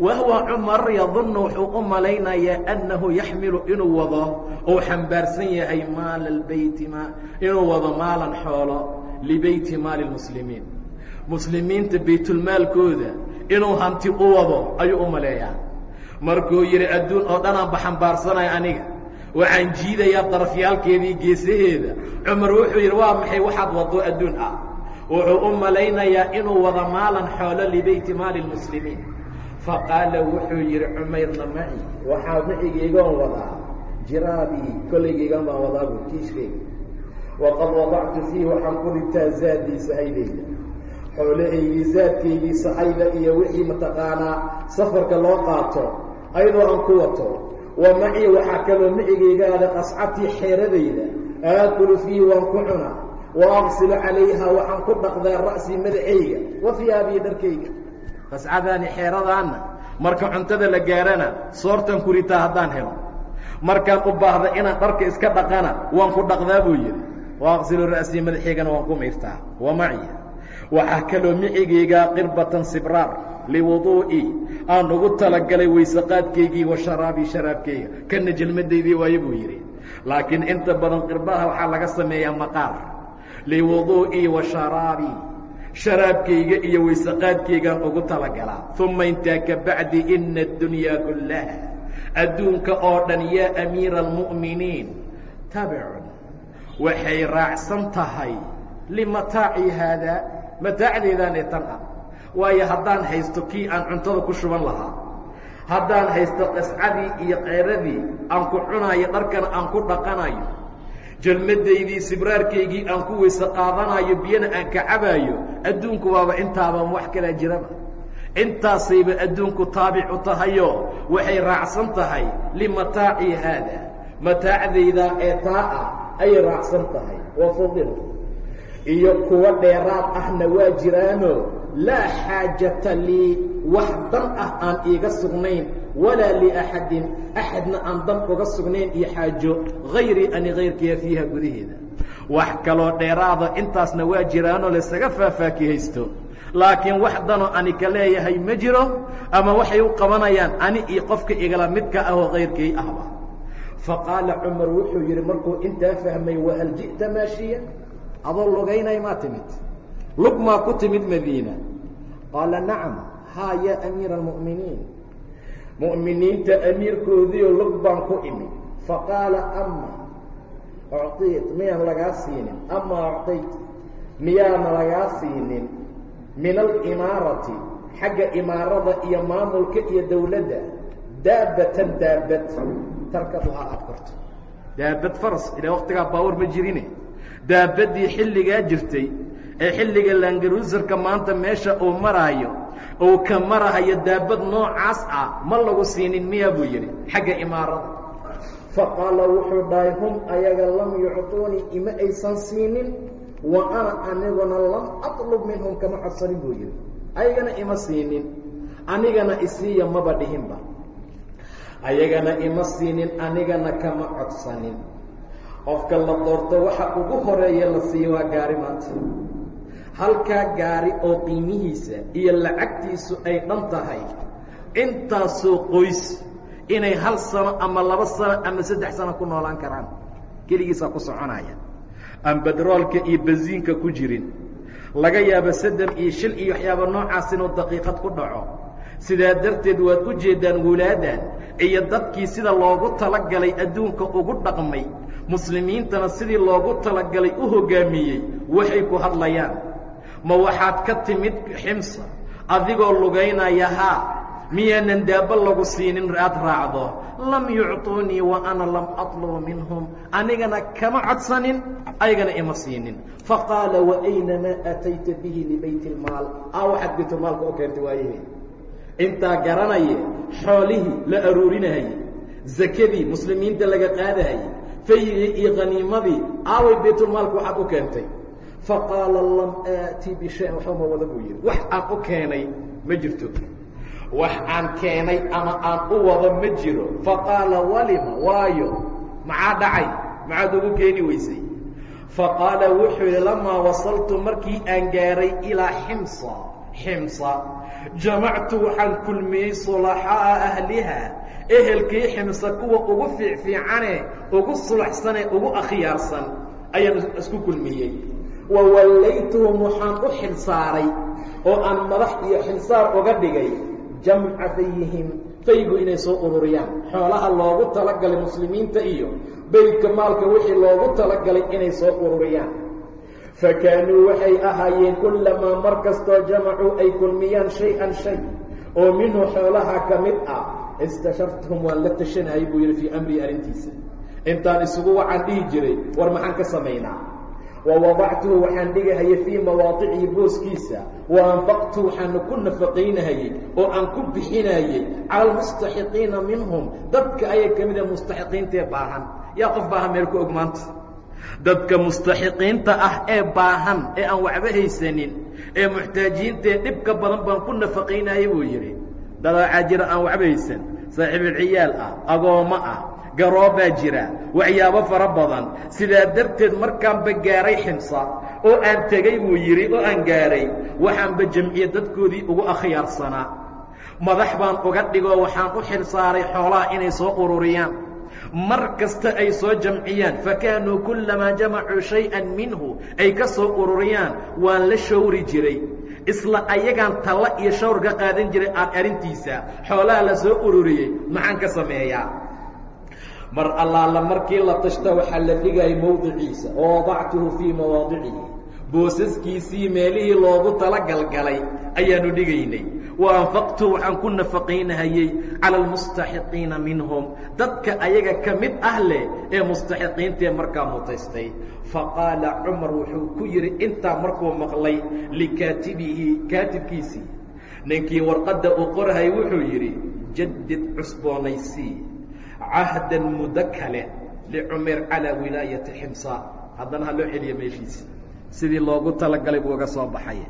wahuwa cumar yadunnu wuxuu u malaynayaa annahu yaxmilu inuu wado ou xambaarsan yahay maala lbeyti ma inuu wado maalan xoolo libeyti maali lmuslimiin muslimiinta baytulmaalkooda inuu hanti u wado ayuu u maleeyaa markuu yidhi adduun oo dhanaan ba xambaarsanaya aniga waxaan jiidayaa darafyaalkeedii geesaheeda cumar wuxuu yidhi waa maxay waxaad wado adduun ah wuxuu u malaynayaa inuu wado maalan xoolo libeyti maali lmuslimiin faqaala wuxuu yidhi cumayrna maci waxaa macigaygoon wadaa? Jiraabii kolleygaygan baan wadaa buu kiishkayga waqad wadactu fiihi waxaan ku dhigtaa zaadii sahaydayda xoolahaygii zaadkaygii sahayda iyo wixii mataqaanaa safarka loo qaato ayadoo aan ku wato. Wa macii waxaa kaloo macigaygaada qascatii xeeradayda aakulu fiihi waan ku cunaa. Wa aqsilu calayha waxaan ku dhaqdaa ra'sii madaxayga wa fiyaabii dharkayga qascadaani xeeradaanna marka cuntada la gaarana soortan ku ritaa haddaan helo. Markaan u baahda inaan dharka iska dhaqana waan ku dhaqdaa buu yidhi. Wa aqsilu ra'sii madaxaygana waan ku mayrtaa wa maci. Waxaa kaloo micigaygaa qirbatan sibraar liwuduu'i aan ugu talagalay weyseqaadkaygii wa sharaabii sharaabkayga kana jelmadaydii waayo buu yidhi. Laakiin inta badan qirbaha waxaa laga sameeyaa maqaar. Liwuduu'ii wa sharaabii sharaabkayga iyo weyseqaadkaygaan ugu talagalaa uma intaa ka bacdi ina addunyaa kullaha. Adduunka oo dhan yaa amiira almu'miniin tabicun waxay raacsan tahay. Limataaci haadaa mataacdeedaanee tan ah. Waayo haddaan haysto kii aan cuntada ku shuban lahaa. Haddaan haysto qascadii iyo qeeradii aan ku cunaayo dharkana aan ku dhaqanayo jalmadaydii sibraarkaygii aan ku weyse qaadanayo biyana aan ka cabaayo adduunku waaba intaabaan wax kalaa jiraba. Intaasayba adduunku taabic u tahayo waxay raacsan tahay limataaci haada. Mataacdaydaa ee taa ah ayay raacsan tahay wa fudil iyo kuwa dheeraad ahna waa jiraano laa xaajata lii wax dan ah aan iiga sugnayn walaa liaxadin axadna aan dan uga sugnayn iyo xaajo hayrii ani kayrkaya fiiha gudaheeda wax kaloo dheeraada intaasna waa jiraanoo laysaga faahfaakihaysto laakiin wax danoo ani ka leeyahay ma jiro ama waxay u qabanayaan ani iyo qofka igala midka ah oo kayrkay ahba faqaala cumar wuxuu yidhi markuu intaa fahmay wahal ji'ta maashiya adoo lugaynay maa timid lug maa ku timid madiina qaala nacam haa yaa amiira almu'miniin mu'miniinta amiirkoodiio lug baan ku imid. Faqaala ama ucطiit miyaan lagaa siinin? Ama ucطayt miyaana lagaa siinin? Min alimaarati xagga imaarada iyo maamulka iyo dawladda daabatan daabad tarkaduhaa aada korto daabad faras ilaa waktigaa baawar ma jirine. Daabaddii xilligaa jirtay ee xilliga langaruusarka maanta meesha uu maraayo uu ka marahayo daabad noocaas ah ma lagu siinin miyaa buu yidhi xagga imaarada. Faqaala wuxuu dhahay hum ayaga lam yucطuunii ima aysan siinin wa ana aniguna lam aطlub minhum kama codsanin buu yidhi. Ayagana ima siinin anigana isiiya maba dhihinba. Ayagana ima siinin anigana kama codsanin. Qofka la doorto waxa ugu horreeya la siiyo waa gaari maanta halkaa gaari oo qiimihiisa iyo lacagtiisu ay dhan tahay intaasoo qoys inay hal sano ama laba sano ama saddex sano ku noolaan karaan. Keligiisaa ku soconaya. Aan bedroolka iyo bensiinka ku jirin laga yaabo saddex iyo shil iyo waxyaaba noocaas inuu daqiiqad ku dhaco. Sidaa darteed waad u jeeddaan wulaadan iyo dadkii sida loogu talagalay adduunka ugu dhaqmay. Muslimiintana sidii loogu talagalay u hoggaamiyey waxay ku hadlayaan ma waxaad ka timid ximsa adigoo lugaynaya haa miyaanan daabo lagu siinin aad raacdo lam yucطuunii wa ana lam aطlubu minhum anigana kama codsanin ayagana ima siinin faqaala waaynamaa aatayta bihi libayt اlmaal a waxaad baytulmaalka u keentay waayahe intaa garanaye xoolihii la aruurinahayey zakadii muslimiinta laga qaadahayey fayigii iyo khaniimadii aaway baytulmaalka waxaad u keentay faqaala lam aati bishayin waxba ma wada buu yidhi. Wax aan u keenay ma jirto. Wax aan keenay ama aan u wado ma jiro. Faqaala walima waayo maxaa dhacay? Maxaad ugu keeni weysay? Faqaala wuxuu yidhi lamaa wasaltu markii aan gaaray ilaa ximsa. Ximsa. Jamactu waxaan kulmiyey sulaxaa'a ahliha. Ehelkii ximsa kuwa ugu fiicfiicane ugu sulaxsane ugu akhyaarsan ayaan isku kulmiyey wa wallaytuhum waxaan u xilsaaray oo aan madax iyo xilsaar uga dhigay jamca fayihim faygu inay soo ururiyaan. Xoolaha loogu talagalay muslimiinta iyo beydka maalka wixii loogu talagalay inay soo ururiyaan. Fa kaanuu waxay ahaayeen kullamaa mar kastoo jamacuu ay kulmiyaan shay-an shay oo minhu xoolaha ka mid ah istashartuhum waan la tashanayay buu yidhi fii amrii arrintiisa. Intaan isugu waxaan dhihi jiray war maxaan ka samaynaa wa wadactuhu waxaan dhigahayay fii mawaadicihi booskiisa. Wa anfaqtu waxaana ku nafaqaynahayey oo aan ku bixinayey cala almustaxiqiina minhum dadka ayay ka mid a mustaxiqiintaee baahan. Yaa qof baahan meel ku og maanta. Dadka mustaxiqiinta ah ee baahan ee aan waxba haysanin ee muxtaajiintaee dhibka badan baan ku nafaqaynayay buu yidhi. Dadaacaa jira aan waxba haysan. Saaxiibulciyaal ah agoommo ah garoobaa jira. Waxyaabo fara badan. Sidaa darteed markaanba gaaray ximsa oo aan tegey buu yidhi oo aan gaaray waxaanba jamciye dadkoodii ugu akhyaarsanaa madax baan uga dhigoo waxaan u xil saaray xoolaha inay soo ururiyaan. Mar kasta ay soo jamciyaan. Fa kaanuu kullamaa jamacuu shay-an minhu. Ay ka soo ururiyaan. Waan la shawri jiray. Isla ayagaan talla iyo shawr ka qaadan jiray arrintiisa. Xoolaha la soo ururiyey. Maxaan ka sameeyaa mar allaala markii la tashta waxaa la dhigayay mowdiciisa oo fii mawaadicihi. Boosaskiisii meelihii loogu talagalgalay ayaanu dhigaynay. Wa anfaqtu waxaan ku nafaqaynahayey cala almustaxiqiina minhum. Dadka ayaga ka mid ah leh ee mustaxiqiintaee markaa mutaystay. Faqaala cumar wuxuu ku yidhi intaa markuu maqlay likaatibihi kaatibkiisii. Ninkii warqadda uu qorahay wuxuu yidhi jadid cusboonaysii cahdan muddo kale licumayr calaa wilaayati ximsa. Haddana ha loo celiya meeshiisa sidii loogu talagalay buu uga soo baxay.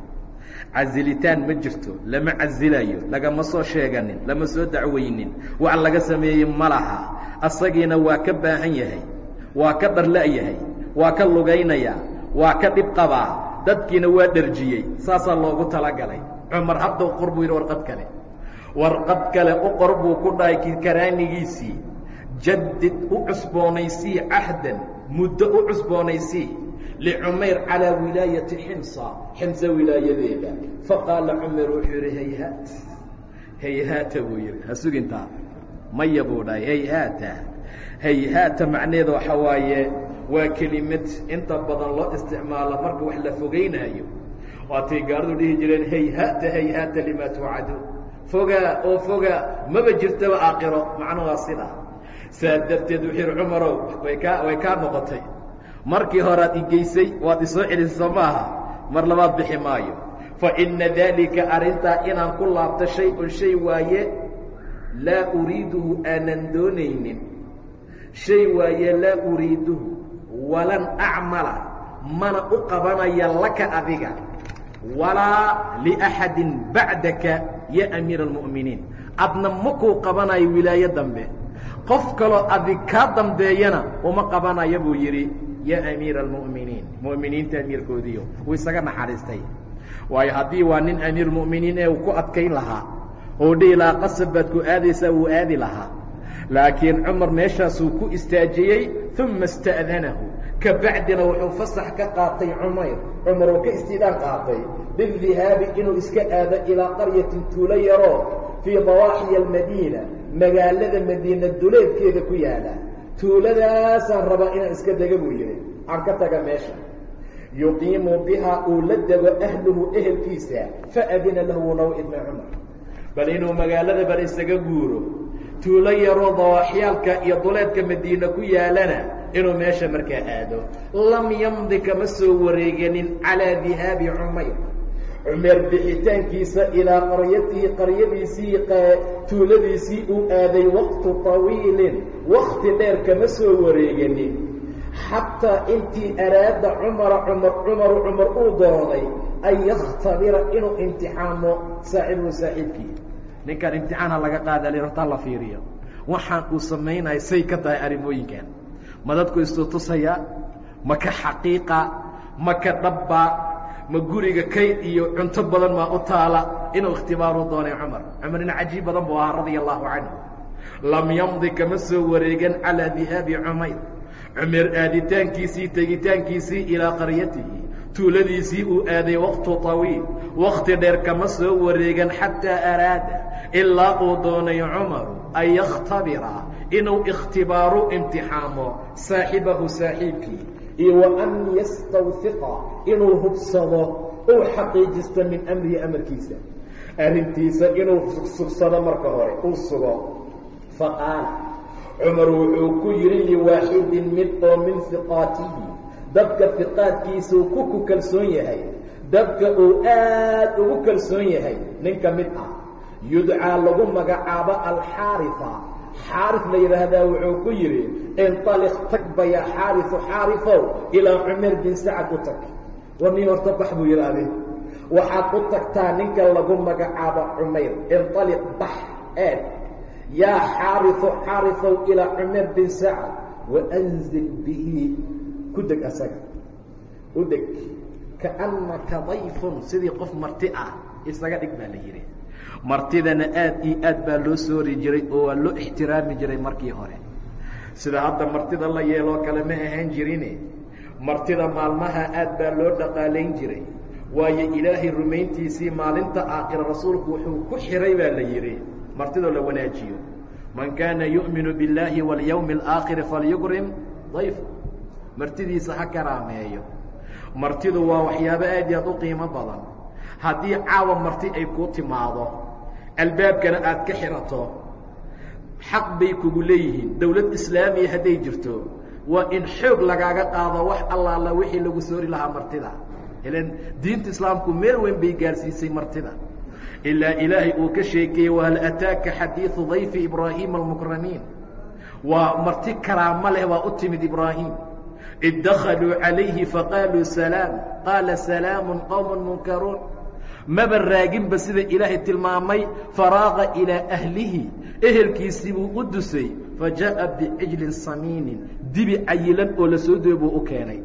Casilitaan ma jirto lama casilayo lagama soo sheeganin lama soo dacwaynin wax laga sameeyey ma laha. Asagiina waa ka baahan yahay waa ka dharla-yahay waa ka lugaynayaa waa ka dhib qabaa dadkiina waa dharjiyey. Saasaa loogu talagalay. Cumar hadda u qor buu yidhi warqad kale. Warqad kale u qor buu ku dhahay karaanigiisii jadid u cusboonaysii cahdan muddo u cusboonaysii licumayr calaa wilaayati ximsa ximsa wilaayadeeda. Faqaala cumar wuxuu yidhi hayhaat hayhaata buu yidhi. Ha sugintaa. Maya buu dhahay hayhaata hayhaata macneeda waxa waaye waa kelimad inta badan loo isticmaalo marka wax la fogaynaayo waatay gaaridu dhihi jireen hayhaata hayhaata limaa tuucadu fogaa oo fogaa maba jirtaba aakhiro. Macnuhu waa saa darteed wuxuu yidhi cumarow way kaa way kaa noqotay. Markii horead igeysay waad isoo celisay soo maaha. Mar labaad bixi maayo. Fa inna daalika arrintaa inaan ku laabto shay-un shay waaye laa uriiduhu aanan doonaynin. Shay waaye laa uriiduhu walan acmala mana u qabanaya laka adiga. Walaa liaxadin bacdaka ya amiira almu'miniin adna makuu qabanayo wilaayo dambe qof kaloo adig kaa dambeeyana uma qabanaya buu yidhi ya amiira almu'miniin. Mu'miniinta amiirkoodiiyo wuu isaga naxariistay. Waayo haddii waa nin amiir mu'miniin ee uu ku adkayn lahaa oo dhihi lahaa qasab baad ku aadaysaa wuu aadi lahaa. Laakiin cumar meeshaasuu ku istaajiyey uma ista'danahu. Ka bacdina wuxuu fasax ka qaatay cumayr. Cumar uu ka istiidaan qaatay bidihaabi inuu iska aado ilaa qaryatin tuulo yaroo fii dawaaxiya almadiina magaalada madiina duleedkeeda ku yaalla. Tuuladaasaan rabaa inaan iska dega buu yidhi. Aan ka taga meesha. Yuqiimu bihaa uu la dego ahluhu ehelkiisa faadina lahu wunaw idna cumar bal inuu magaalada bal isaga guuro tuulo yaroo dawaaxyaalka iyo duleedka madiina ku yaalana inuu meesha markaa aado. Lam yamdi kama soo wareeganin calaa dihaabi cumayr cumeer bixitaankiisa ilaa qaryatihi qaryadiisii tuuladiisii uu aaday waqtu طawiilin wakti dheer kama soo wareeganin. Xataa intii araada cumara cumar cumaru cumar uu doonay an yakhtabira inuu imtixaamo saaxibuhu saaxiibkii ninkan imtixaanha laga qaada le hortaa la fiiriyo. Waxaan uu samaynayo say ka tahay arrimooyinkan. Ma dadku istutusayaa ma ka xaqiiqa? Ma ka dhabba ma guriga kayd iyo cunto badan maa u taala? Inuu ikhtibaaru doonay cumar. Cumar nin cajiib badan buu ahaa radia allahu canhu. Lam yamdi kama soo wareegan calaa dihaabi cumayr. Cumar aaditaankiisii tegitaankiisii ilaa qaryatihi. Tuuladiisii uu aaday waqtu طawiil wakti dheer kama soo wareegan xataa araada. Ilaa uu doonay cumaru an yakhtabira inuu ikhtibaaru imtixaamo saaxibahu saaxiibkii iyo wa an yastawhiqa inuu hubsado uu xaqiijisto min amrihi amarkiisa. Arrintiisa inuu sugsado marka hore uu sugo. Faqaala cumar wuxuu ku yidhi liwaaxidin mid oo min hiqaatihi dadka hiqaadkiisuu ku ku kalsoon yahay. Dadka uu aad ugu kalsoon yahay nin ah. Yudcaa lagu magacaabo alxaarifa xaarif la yidhaahdaa wuxuu ku yidhi inطaliq tagba ya xaarifu xaarifow ilaa cumar bin sacad u tag. War nin horta bax buu yidhi waxaad u tagtaa ninka lagu magacaabo cumayr inطaliq bax eed yaa xaarifu xaarifow ilaa cumar bin sacad waanzil bihi. Ku deg asaga. U deg. Kaannaka dayfun sidii qof marti ah isaga dhig baa la yidhi martidana aad iyo aad baa loo soori jiray oo waa loo ixtiraami jiray markii hore sida hadda martida la yeeloo kale ma ahaan jirine martida maalmaha aad baa loo dhaqaalayn jiray waayo ilaahay rumayntiisii maalinta aakhira rasuulku wuxuu ku xiray baa la yidhi martidoo la wanaajiyo man kaana yu'minu biاllaahi waاlyawmi اlaakhiri falyukrim dayf martidiisa ha karaameeyo martidu waa waxyaabo aad iyo aad u qiimo badan haddii caawa marti ay kuu timaado albaabkana aad ka xirato xaq bay kugu leeyihiin. Dowlad islaamiya hadday jirto waa in xoog lagaaga qaado wax allaala wixii lagu soori lahaa martida. Ilan diinta islaamku meel weyn bay gaarsiisay martida. Ilaa ilaahay uu ka sheekeeyey wahal ataaka xadiidu dayfi ibraahiima almukramiin waa marti karaamo leh waa u timid ibraahim. Id dakaluu calayhi faqaaluu salaam. Qaala salaamu qowm munkaruun maba raaginba sida ilaahay tilmaamay faraaqa ilaa ahlihi. Ehelkiisii buu u dusay. Fajaءa bicijlin samiinin. Dibi cayilan oo la soo duway buu u keenay.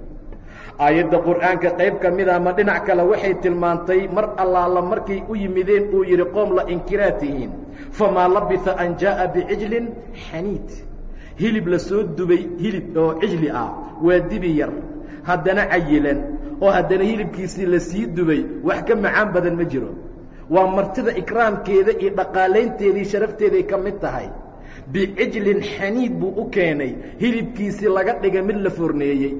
Aayadda qur'aanka qayb ka mida ama dhinac kale waxay tilmaantay mar allaala markay u yimideen uu yidhi qoom la inkiraa tihiin famaa labisa an jaaءa bicijlin xaniid. Hilib la soo dubay hilib oo cijli ah waa dibi yar haddana cayilan oo haddana hilibkiisii la sii dubay wax ka macaan badan ma jiro. Waa martida ikraamkeeda iyo dhaqaalaynteedii sharafteeday ka mid tahay. Bicijlin xaniid buu u keenay hilibkiisii laga dhigay mid la forneeyey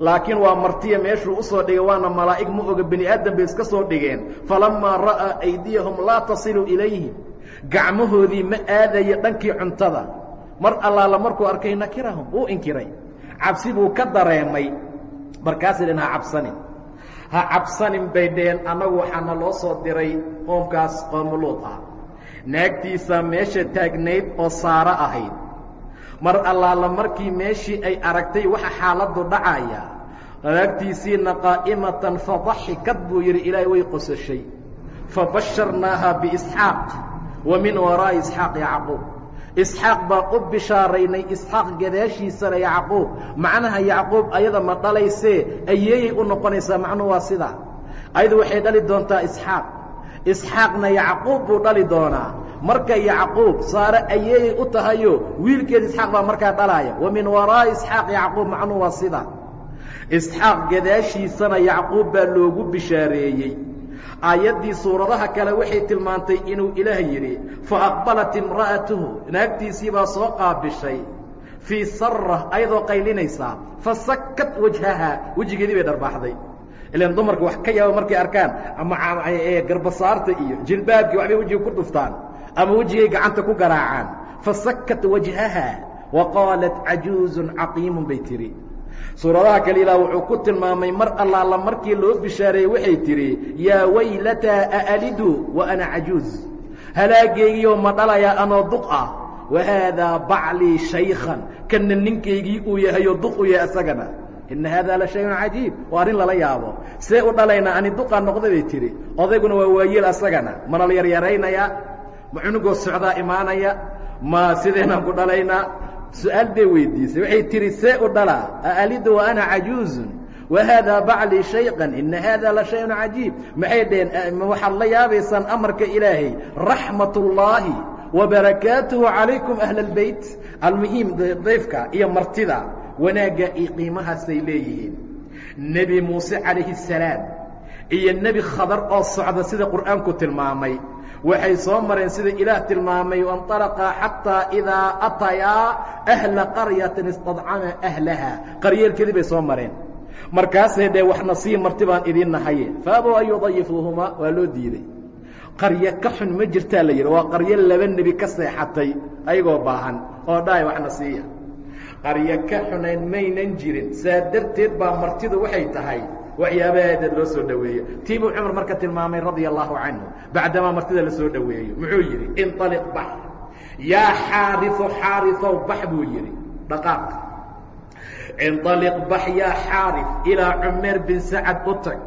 laakiin waa martiya meeshuu u soo dhigay waana malaa'ig ma oga bani aadam bay iska soo dhigeen. Falamaa ra'aa aydiyahum laa tasilu ilayhim gacmahoodii ma aadaya dhankii cuntada. Mar allaala markuu arkay nakirahum wuu inkiray. Cabsi buu ka dareemay markaasay dheen ha cabsanin. Ha cabsanin bay dheen annagu waxaana loo soo diray qoomkaas qoomuluud ah. Naagtiisa meesha taagnayd oo saaro ahayd. Mar allaala markii meeshii ay aragtay waxa xaaladdu dhacaya naagtiisiina qaa'imatan fadaxikad buu yidhi ilaahay way qosashay. Fabasharnaaha biisxaaq wa min waraa'i isxaaq yacquub isxaaq baan u bishaaraynay isxaaq gadaashiisana yacquub. Macnaha yacquub ayada ma dhalaysee? Ayeeyay u noqonaysaa? Macnuhu waa sidaa ayadu waxay dhali doontaa isxaaq. Isxaaqna yacquub buu dhali doonaa. Marka yacquub saare ayeeyay u tahayo wiilkeeda isxaaq baa markaa dhalaaya. Wa min waraa'i isxaaq yacquub macnuhu waa sidaa isxaaq gadaashiisana yacquub baa loogu bishaareeyey aayaddii suuradaha kale waxay tilmaantay inuu ilaah yidhi faaqbalat imra'atuhu. Naagtiisii baa soo qaabishay. Fii sara ayadoo qaylinaysaa fasakat wajhaha. Wejigeedii bay dharbaaxday ilan dumarka wax ka yaaba markay arkaan ama garbasaarta iyo jilbaabkii waxbay wejiga ku dhuftaan ama wejigay gacanta ku garaacaan. Fasakat wajhaha. Wa qaalat cajuuzun caqiimun bay tihi suuradaha kale ilaah wuxuu ku tilmaamay mar allaala markii loo bishaareeyey waxay tidhi yaa waylataa aalidu wa ana cajuuz. Halaageygiyoo ma dhalayaa anoo duq ah. Wahaadaa baclii shaykhan. Kana ninkaygii uu yahayoo duq u yahay isagana ina haadaa la shayun cajiib. Waa arrin lala yaabo. See u dhalaynaa ani duqaa noqda bay tidhi. Odayguna waa waayeel asagana. Mana la yaryaraynayaa ma cunugoo socdaa imaanaya? Ma sideenaan ku dhalaynaa su'aal bay weydiisay. Waxay tihi see u dhalaa aalidu wa ana cajuuzun wa haadaa baclii shayqan ina haada la shayun cajiib. Maxay dhaheen waxaad la yaabaysaan amarka ilaahay raxmat ullaahi wa barakaatuhu calaykum ahla albeyt almuhiim dayfka iyo martida wanaagga iyo qiimahaasay leeyihiin. Nebi muuse calayhi الsalaam iyo nebi khadar oo socda sida qur'aanku tilmaamay waxay soo mareen sida ilaah tilmaamay waاnطalaqaa xataa idaa atayaa ahla qaryatin istadcama ahlaha. Qaryeelkeedii bay soo mareen. Markaasay dheh waxna sii marti baan idiin nahaye faabow an yudayifuuhumaa waa loo diiday. Qaryo ka xun ma jirtaa la yidhi waa qaryo laba nebi ka seexatay ayagoo baahan. Oo dhahay waxna siiya. Qaryo ka xunayn maynan jirin saa darteed baa martidu waxay tahay waxyaabahaadad loo soo dhoweeyo tii buu cumar marka tilmaamay radia allahu canhu bacdamaa martida la soo dhoweeyo muxuu yidhi inaliq bax. Yaa xaariu xaariow bax buu yidhi dhaqaaqa inaliq bax yaa xaari ilaa cumeer bin sacad u tag.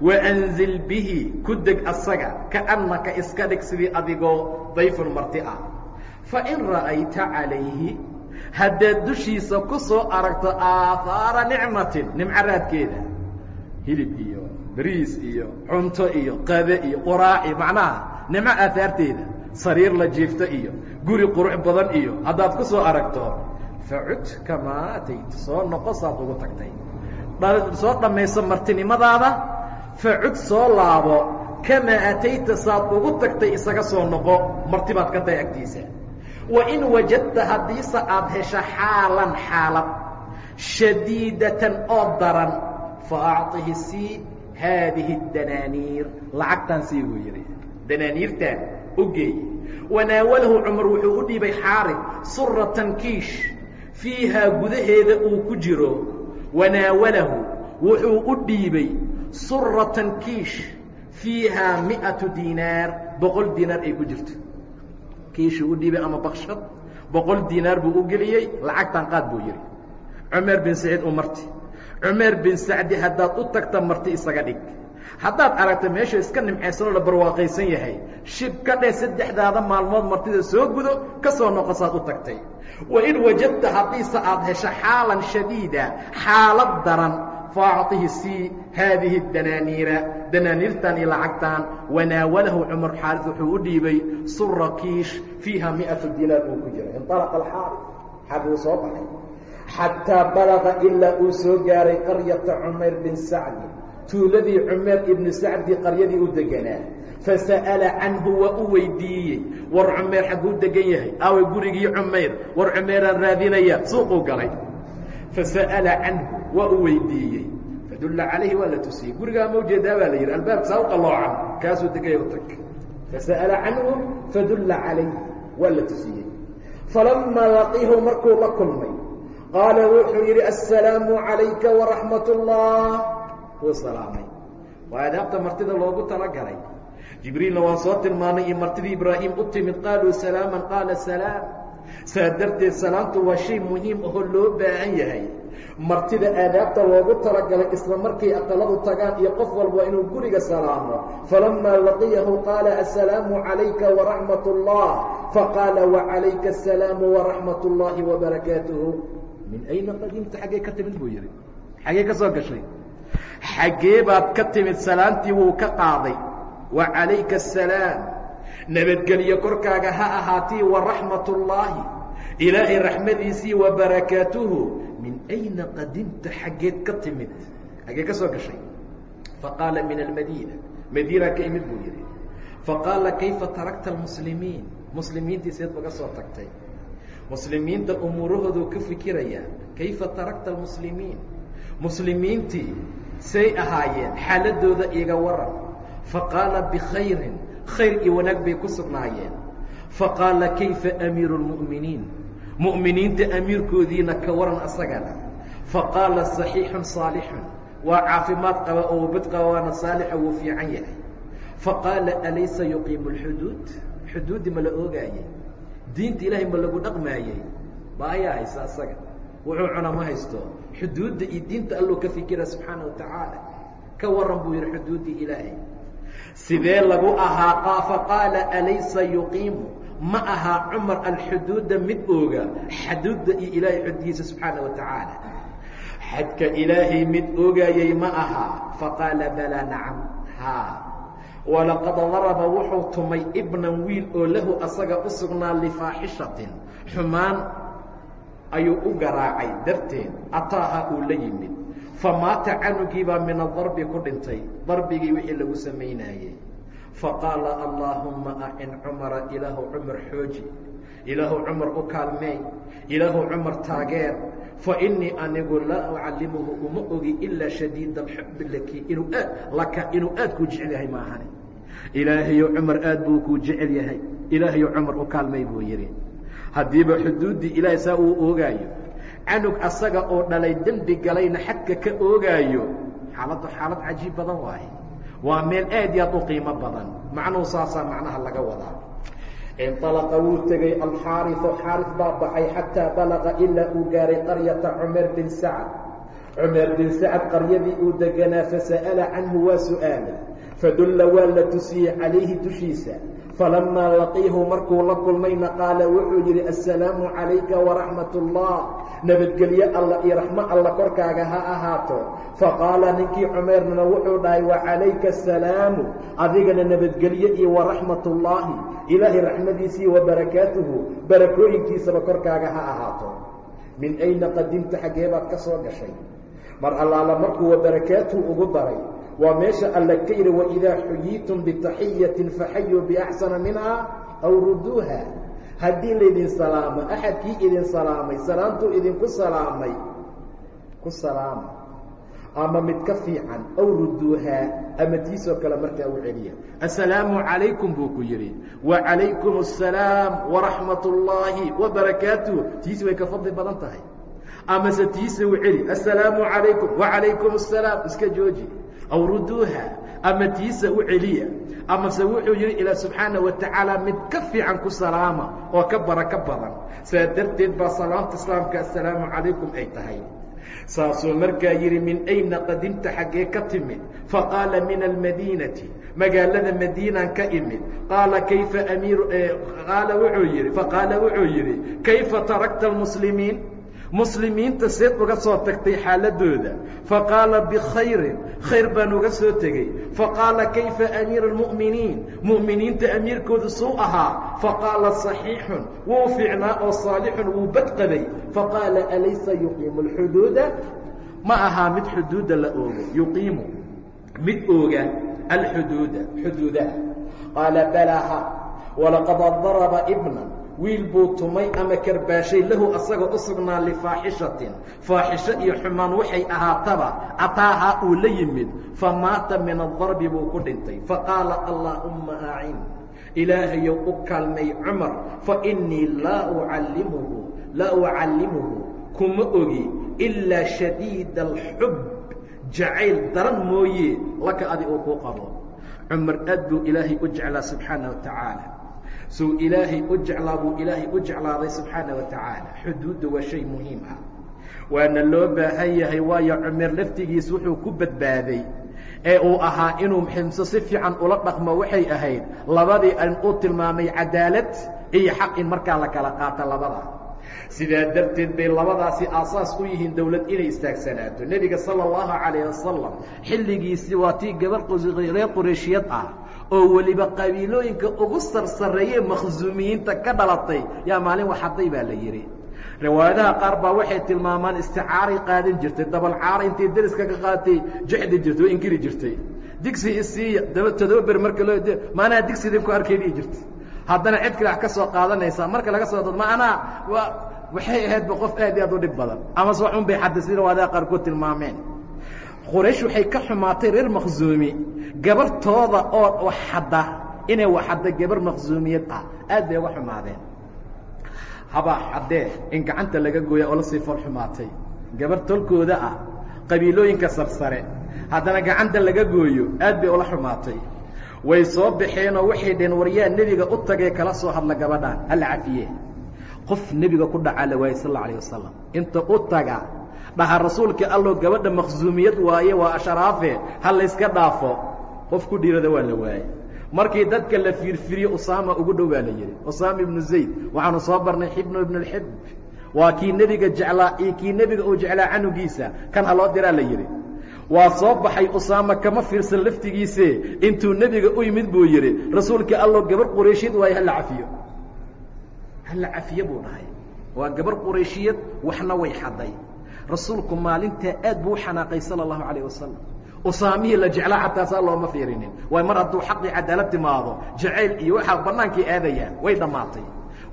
Waanzil bihi ku deg asaga kaannaka iska dhig sidii adigoo dayfun marti ah. Fain ra'ayta calayhi haddaad dushiisa ku soo aragto aahaara nicmatin nimco raadkeeda hilib iyo bariis iyo cunto iyo qade iyo quraaci macnaha nimco aahaarteeda sariir la jiifto iyo guri qurux badan iyo haddaad ku soo aragto facud kamaa atayt soo noqo saad ugu tagtay. Soo dhammayso martinimadaada facud soo laabo kamaa atayta saad ugu tagtay isaga soo noqo marti baad ka tahay agtiisa. Wain wajadta haddiise aad hesho xaalan xaalad shadiidatan oo daran faacطihi sii haadihi danaaniir lacagtaan sii buu yidhi danaaniirtaan u geey wanaawalahu cumar wuxuu u dhiibay xaarib suratan kiish fiihaa gudaheeda uu ku jiro wanaawalahu wuxuu u dhiibay suratan kiish fiihaa miatu diinaar boqol diinaar ay ku jirto kiishuu u dhiibay ama bakshad boqol diinaar buu u geliyey lacagtaan qaad buu yidhi cumeer bin saciid u marti cumeer bin sacdi haddaad u tagta marti isaga dhig. Haddaad aragta meesha iska nimcaysanoo la barwaaqaysan yahay. Shib ka dheh saddexdaada maalmood martida soo gudo ka soo noqosaad u tagtay. Wain wajadta haddiise aad hesho xaalan shadiida xaalad daran faacطihi sii haadihi danaaniira danaaniirtan iyo lacagtan wanaawalahu cumar xaari wuxuu u dhiibay sura kiish fiiha miatu dinaar uu ku jira inalaqa alxaari xaguu soo baxay xataa balaqa ilaa uu soo gaaray qaryata cumayr bin sacdi tuuladii cumayr ibnu sacdi qaryadii u deganaa. Fasa'ala canhu waa u weydiiyey. War cumayr xagguu degan yahay. Aaway gurigii cumayr. War cumayraan raadinaya. Suuquu galay. Fasa'ala canhu waa u weydiiyey. Fadulla calayhi waa la tusiyey. Gurigaa ma u jeedaa baa la yidhi albaabka saa u qaloocan kaasuu degaya tag. Fasa'ala canhu fadulla calayhi waa la tusiyey. Falamaa laqiihu markuu la kulmay qaala wuxuu yidhi assalaamu calayka waraxmat ullah wuu salaamay. Waa adaabta martida loogu talagalay. Jibriilna waan soo tilmaanay iyo martidii ibraahim u timid qaaluu salaaman qaala salaam. Saa darteed salaamtu waa shay muhiim ahoo loo baahan yahay. Martida aadaabta loogu talagalay isla markay aqaladu tagaan iyo qof walba inuu guriga salaamo. Falamaa laqiyahu qaala assalaamu calayka waraxmat ullah faqaala wacalayka asalaamu waraxmat ullaahi wabarakaatuhu min ayna qadimta xaggee ka timid buu yidhi. Xaggee ka soo gashay. Xaggee baad ka timid salaantii wuu ka qaaday. Wa calayka asalaam nabadgelyo korkaaga ha ahaatii waraxmat ullaahi ilaahay raxmadiisii wa barakaatuhu. Min ayna qadimta xaggeed ka timid. Xaggee ka soo gashay. Faqaala min almadiina. Madiina ka imid buu yidhi. Faqaala kayfa tarakta almuslimiin? Muslimiintii seed uga soo tagtay muslimiinta umuurahoodu ka fikiraya kayfa tarakta almuslimiin muslimiintii say ahaayeen xaaladooda iga waran faqaala bikhayrin khayr iyo wanaag bay ku sugnaayeen faqaala kayfa amiiru اlmu'miniin mu'miniinta amiirkoodiina ka waran asagana faqaala صaxiixun saalixun waa caafimaad qaba oo bad qaba waana saalixa wuu fiican yahay faqaala alaysa yuqiimu اlxuduud xuduuddii ma la oogaayey diinta ilaahay ma lagu dhaqmaayey? Ba ayaa haysa asaga. Wuxuu cuna ma haysto. Xuduudda iyo diinta alluu ka fikira subxaana wa tacaala. Ka waran buu yidhi xuduuddii ilaahay. Sidee lagu ahaa? Faqaala alaysa yuqiimu? Ma aha cumar alxuduuda mid ooga. Xaduudda iyo ilaahay xuddigiisa subxaana wa tacaala. Xadka ilaahay mid oogayay ma aha. Faqaala balaa nacam. Haa walaqad daraba wuxuu tumay ibnan wiil oo lahu asaga u sugnaa lifaaxishatin. Xumaan ayuu u garaacay darteed ataaha uu la yimid. Famaata canugiibaa min adarbi ku dhintay darbigii wixii lagu samaynaayey faqaala allaahumma acin cumara ilaahu cumar xooji ilaahu cumar u kaalmeey ilaahu cumar taageer fa innii anigu laa ucallimuhu uma ogi ilaa shadiida alxubbi laki inuu aad laka inuu aad kuu jecel yahay maahane ilaahayo cumar aad buu kuu jecel yahay. Ilaahayo cumar u kaalmay buu yidhi. Haddiiba xuduuddii ilaahay saa uu oogaayo. Canug asaga oo dhalay dembi galayna xadka ka oogaayo. Xaaladdu xaalad cajiib badan waaye. Waa meel aad iyo aad u qiimo badan. Macnuhu saasaa macnaha laga wadaa inalaqa wuu tegey alxaariu xaari baa baxay xataa balaqa ilaa uu gaaray qaryata cumer bin sacad. Cumer bin sacad qaryadii uu deganaa fasa'ala canhu waa su'aalay fadulla waa la tusiyey calayhi dushiisa falamaa laqiihu markuu la kulmayna qaala wuxuu yidhi assalaamu calayka waraxmat ullah nabadgelyo alla iyo raxmo alla korkaaga ha ahaato faqaala ninkii cumeyrnana wuxuu dhahay wacalayka asalaamu adigana nabadgelyo iyo waraxmat ullaahi ilaahay raxmadiisii wa barakaatuhu barakooyinkiisaba korkaaga ha ahaato min ayna qadimta xaggee baad ka soo gashay mar allaala markuu wa barakaatuhu ugu daray waa meesha alla ka yidhi waidaa xuyiitum bitaxiyatin faxayuu biaxsana minha aw ruduuha haddii laydin salaamo axadkii idin salaamay salaamtuu idinku salaamay ku salaama ama mid ka fiican aw ruduuhaa ama tiisoo kale markaa u celiya. Assalaamu calaykum buu ku yidhi. Wacalaykum assalaam waraxmat ullaahi wabarakaatuh tiisi way ka fadli badan tahay. Amase tiisa u celi. Assalaamu calaykum. Wacalaykum assalaam. Iska jooji aw ruduuha ama tiisa u celiya amase wuxuu yidhi ilaa subxaana wa tacaala mid ka fiican ku salaama oo ka barako badan. Saa darteed baa salaamta islaamka assalaamu calaykum ay tahay. Saasuu markaa yidhi min ayna qadimta xaggee ka timid? Faqaala min almadiinati. Magaalada madiinaan ka imid. Qaala kayfa amiir qaala wuxuu yidhi faqaala wuxuu yidhi kayfa tarakta almuslimiin muslimiinta seed uga soo tagtay xaaladooda. Faqaala bikhayrin khayr baan uga soo tegey faqaala kayfa amiiru lmu'miniin mu'miniinta amiirkoodu suu ahaa. Faqaala صaxiixun wuu fiicnaa oo saalixun wuu badqaday faqaala alaysa yuqiimu اlxuduuda ma ahaa mid xuduudda la oogo. Yuqiimu mid ooga alxuduuda xuduudaha. Qaala balaaha walaqad daraba ibna wiil buu tumay ama karbaashay lahu asagoo u sugnaa lifaaxishatin. Faaxisho iyo xumaan waxay ahaataba ataaha uu la yimid. Famaata min adarbi buu ku dhintay. Faqaala allaahumma acin ilaahayow u kaalmay cumar fainii laa ucallimuhu laa ucallimuhu kuma ogi ilaa shadiida alxub. Jacayl daran mooye laka adi uu kuu qabo. Cumar aad buu ilaahay u jeclaa subxaana wa tacaala suu ilaahay u jeclaa buu ilaahay u jeclaaday subxaana wa tacaala. Xuduudda waa shay muhiim ah. Waana loo baahan yahay waayo cumer laftigiis wuxuu ku badbaaday ee uu ahaa inuu ximso si fiican ula dhaqmo waxay ahayd labadii an uu tilmaamay cadaalad iyo xaq in markaa la kala qaato labada. Sidaa darteed bay labadaasi aasaas u yihiin dowlad inay istaagsanaato nebiga sala allahu calayh wasalam xilligiisii waa tii gabar reer qureeshiyad ah oo weliba qabiilooyinka ugu sarsareeyee makhsuumiyiinta ka dhalatay yaa maalin waxaday baa la yidhi. Riwaayadaha qaar baa waxay tilmaamaan isticaaray qaadan jirtay dabalcaara intay deriska ka qaatay jexdi jirtay oo inkiri jirtay. Digsi isiiya todoba ber marka loo maanaa digsidin ku arkay dhihi jirtay. Haddana cid kale wax ka soo qaadanaysaa marka laga soo dad maanaa waxay ahaydba qof aad iyo aad u dhib badan. Amase waxun bay xadisay riwaayadaha qaarkood tilmaameen quraysh waxay ka xumaatay reer makhsuumi gabartooda oo waxadda inay waxadda gabar makhsuumiyad ah aad bay uga xumaadeen. Habaa xaddee in gacanta laga gooya oo la sii fool xumaatay. Gabar tolkooda ah qabiilooyinka sarsare haddana gacanta laga gooyo aad bay ula xumaatay. Way soo baxeenoo waxay dhaheen waryaa nebiga u tagee kala soo hadla gabadhaan hala cafiye qof nebiga ku dhacaa la waayey sal alla alah wasalam inta u taga dhaha rasuulka allow gabadha makhsuumiyad waaye waa asharaafe ha layska dhaafo. Qof dhiirada waa la waayey markii dadka la fiirfiriyo usaama ugu dhow baa la yidhi usaama ibnu zayd waxaanu soo barnay xibnu ibnu اlxib waa kii nebiga jeclaa iyo kii nebiga uu jeclaa canugiisa. Kan ha loo diraa la yidhi. Waa soo baxay usaama kama fiirsan laftigiise. Intuu nebiga u yimid buu yidhi rasuulkii allo gabar qurayshyad waayo hala cafiyo. Hala cafiyo buu dhahay. Waa gabar qurayshiyad waxna way xadday rasuulku maalintaa aad buu u xanaaqay sala allahu calayh wasalam usaamihii la jeclaa xataa saa looma fiirinin. Waay mar hadduu xaqii cadaalad timaado jacayl iyo waxaa bannaankii aadayaan way dhammaatay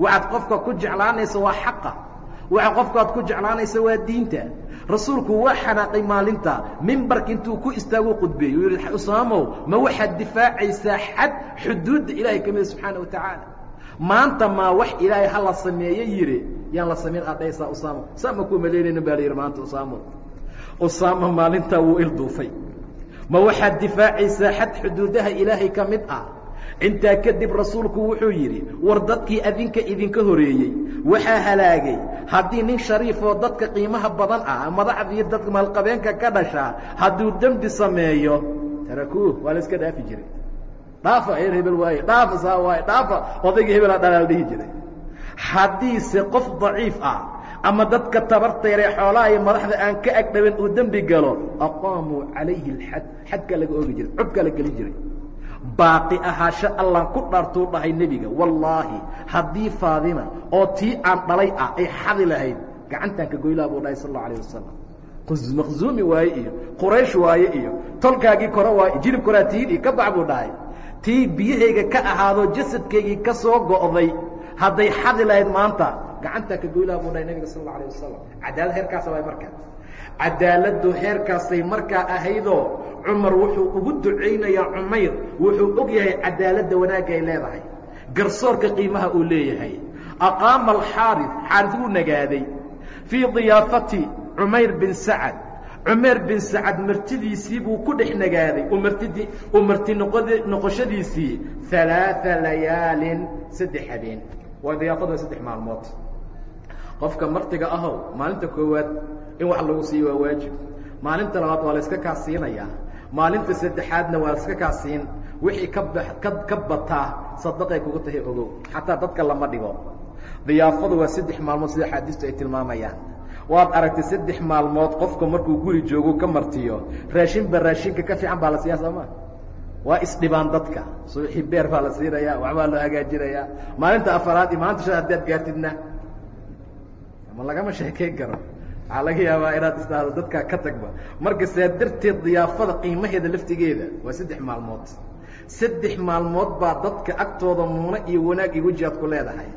waxaad qofka ku jeclaanaysa waa xaqa. Waxa qofkaad ku jeclaanaysa waa diinta. Rasuulku waa xanaaqay maalinta. Mimbarka intuu ku istaaguu qudbeeyey uu yidhi usaamow ma waxaad difaacaysaa xad xuduudda ilaahay ka mida subxaana wa tacaala maanta maa wax ilaahay ha la sameeye yidhi yaan la samayn adhaysaa usaamo saa ma kuu malaynaynin baa la yidhi maanta usaamo usaama maalintaa wuu ilduufay ma waxaad difaacaysaa xad xuduudaha ilaahay ka mid ah. Intaa kadib rasuulku wuxuu yidhi war dadkii adinka idinka horeeyey waxaa halaagay. Haddii nin shariifoo dadka qiimaha badan ah madaxdii dad maalqabeenka ka dhashaa hadduu dembi sameeyo tarakuuh waa la iska dhaafi jiray dhaafa reer hebel waaye dhaafa saa waaye dhaafa odayga hebelaa dhalaal dhihi jiray. Haddiise qof daciif ah ama dadka tabartayre xoolaha iyo madaxda aan ka agdhaban uu dembi galo aqaamuu calayhi alxad. Xadkaa laga oogi jiray cubkaa la gelin jiray. Baaqi ahaasho allaan ku dhaartuu dhahay nebiga. Wallaahi haddii faadima oo tii aan dhalay ah ay xadi lahayd gacantaan ka goylaa buu dhahay sal allau wasalam maqzuumi waaye iyo quraysh waaye iyo tolkaagii kore waaye jilib koraa tiidii ka bax buu dhahay tii biyahayga ka ahaado jasadkaygii ka soo go'day hadday xadi lahayd maanta gacantaa ka goylaa buu dhahay nebiga sal alla alah wasalam cadaalad heerkaasa waay markaa cadaaladdu heerkaasay markaa ahaydoo cumar wuxuu ugu ducaynayaa cumayr wuxuu og yahay cadaaladda wanaagga ay leedahay garsoorka qiimaha uu leeyahay. Aqaama alxaari xaaris wuu nagaaday. Fii diyaafati cumayr bin sacad cumayr bin sacad martidiisii buu ku dhex nagaaday. Umartidii u marti noqoshadiisii ثalaaثa layaalin saddex habeen. Waa diyaafadu waa saddex maalmood. Qofka martiga ahow maalinta koowaad in wax lagu siiyo waa waajib. Maalinta labaad waa la iska kaa siinayaa. Maalinta saddexaadna waa iska kaa siin. Wixii ka ba ka ka bataa sadaqay kugu tahay ogow xataa dadka lama dhigo. Diyaafadu waa saddex maalmood sida axaadiistu ay tilmaamayaan waad aragtay saddex maalmood qofka markuu guri joogo ka martiyo raashinba raashinka ka fiican baa la siiyaa sooma waa isdhibaan dadka. Suuxii beer baa la siinayaa waxbaa loo hagaajinayaa. Maalinta afaraad iyo maalinta shan haddaad gaartidna ma lagama sheekayn karo. Waxaa laga yaabaa inaad isdhaahdo dadkaa ka tagba. Marka saa darteed diyaafada qiimaheeda laftigeeda waa saddex maalmood. Saddex maalmood baa dadka agtooda muuna iyo wanaag iyo weji ku leedahay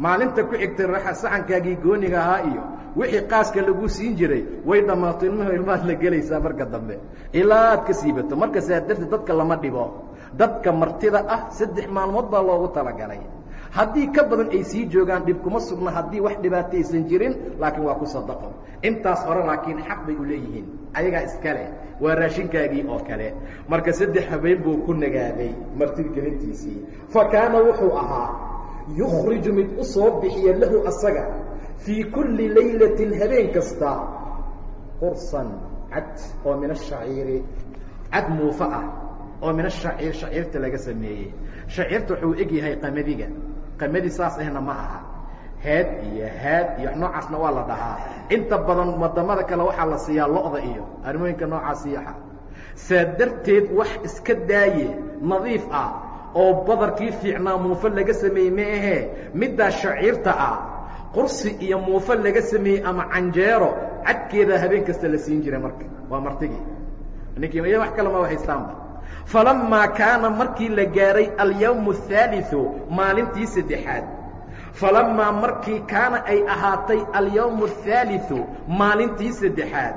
maalinta ku xigtay saxankaagii gooniga ahaa iyo wixii qaaska lagu siin jiray way dhammaato ilmaha ilmahaad la gelaysaa marka dambe. Ilaa aad ka siibato marka saa darteed dadka lama dhibo. Dadka martida ah saddex maalmood baa loogu talagalay. Haddii ka badan ay sii joogaan dhib kuma sugna haddii wax dhibaato aysan jirin laakiin waa ku sadaqo. Intaas hore laakiin xaq bay u leeyihiin. Ayagaa iskale waa raashinkaagii oo kale. Marka saddex habeen buu ku nagaaday martid gelintiisii. Fa kaana wuxuu ahaa yukhriju mid u soo bixiya lahu asaga fii kulli laylatin habeen kasta. Qursan cad oo min ashaciiri cad muufa ah oo min ashaciir shaciirta laga sameeyey. Shaciirta wuxuu eg yahay qamadiga. Qamadi saas ahna ma aha. Head iyo haad iyo noocaasna waa la dhahaa. Inta badan waddamada kale waxaa la siiyaa lo'da iyo arrimooyinka noocaasiyaha saa darteed wax iska daaye nadiif ah oo badarkii fiicnaa muufo laga sameeyey ma ahee middaa shaciirta ah qursi iyo muufo laga sameeyey ama canjeero cadkeedaa habeen kasta la siin jiray marka. Waa martigii ninkii iya wax kalema haystaanba falamaa kaana markii la gaaray alyawmu ahaaliu maalintii saddexaad. Falamaa markii kaana ay ahaatay alyawmu ahaaliu maalintii saddexaad.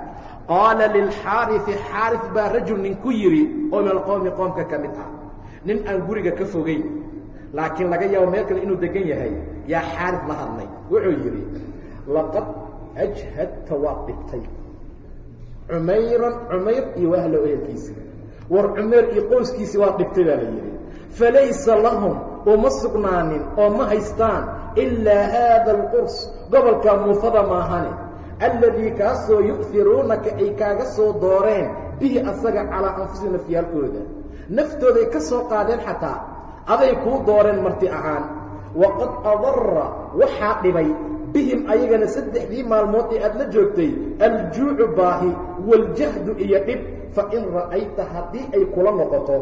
Qaala lilxaarifi xaari baa rajul nin ku yidhi oo min alqowmi qoomka ka mid ah nin aan guriga ka fogeyn laakiin laga yaabo meel kale inuu degan yahay yaa xaariث la hadlay. Wuxuu yidhi laqad ajhadta waad dhibtay cumayran cumayr iyo wahlo ehelkiisa war cumeer iyo qoyskiisii waa dhibtay baa la yidhi. Falaysa lahum uma sugnaanin oo ma haystaan ilaa haada alqurs. Gobolkaa muufada maahane alladii kaasoo yu'hiruunaka ay kaaga soo dooreen bihi asaga calaa anfusihim nafyaalkooda naftooday ka soo qaadeen xataa aday kuu dooreen marti ahaan. Waqad adarra waxaa dhibay bihim ayagana saddexdii maalmood ee aad la joogtay aljuucu baahi waljahdu iyo dhib fa in ra'ayta haddii ay kula noqoto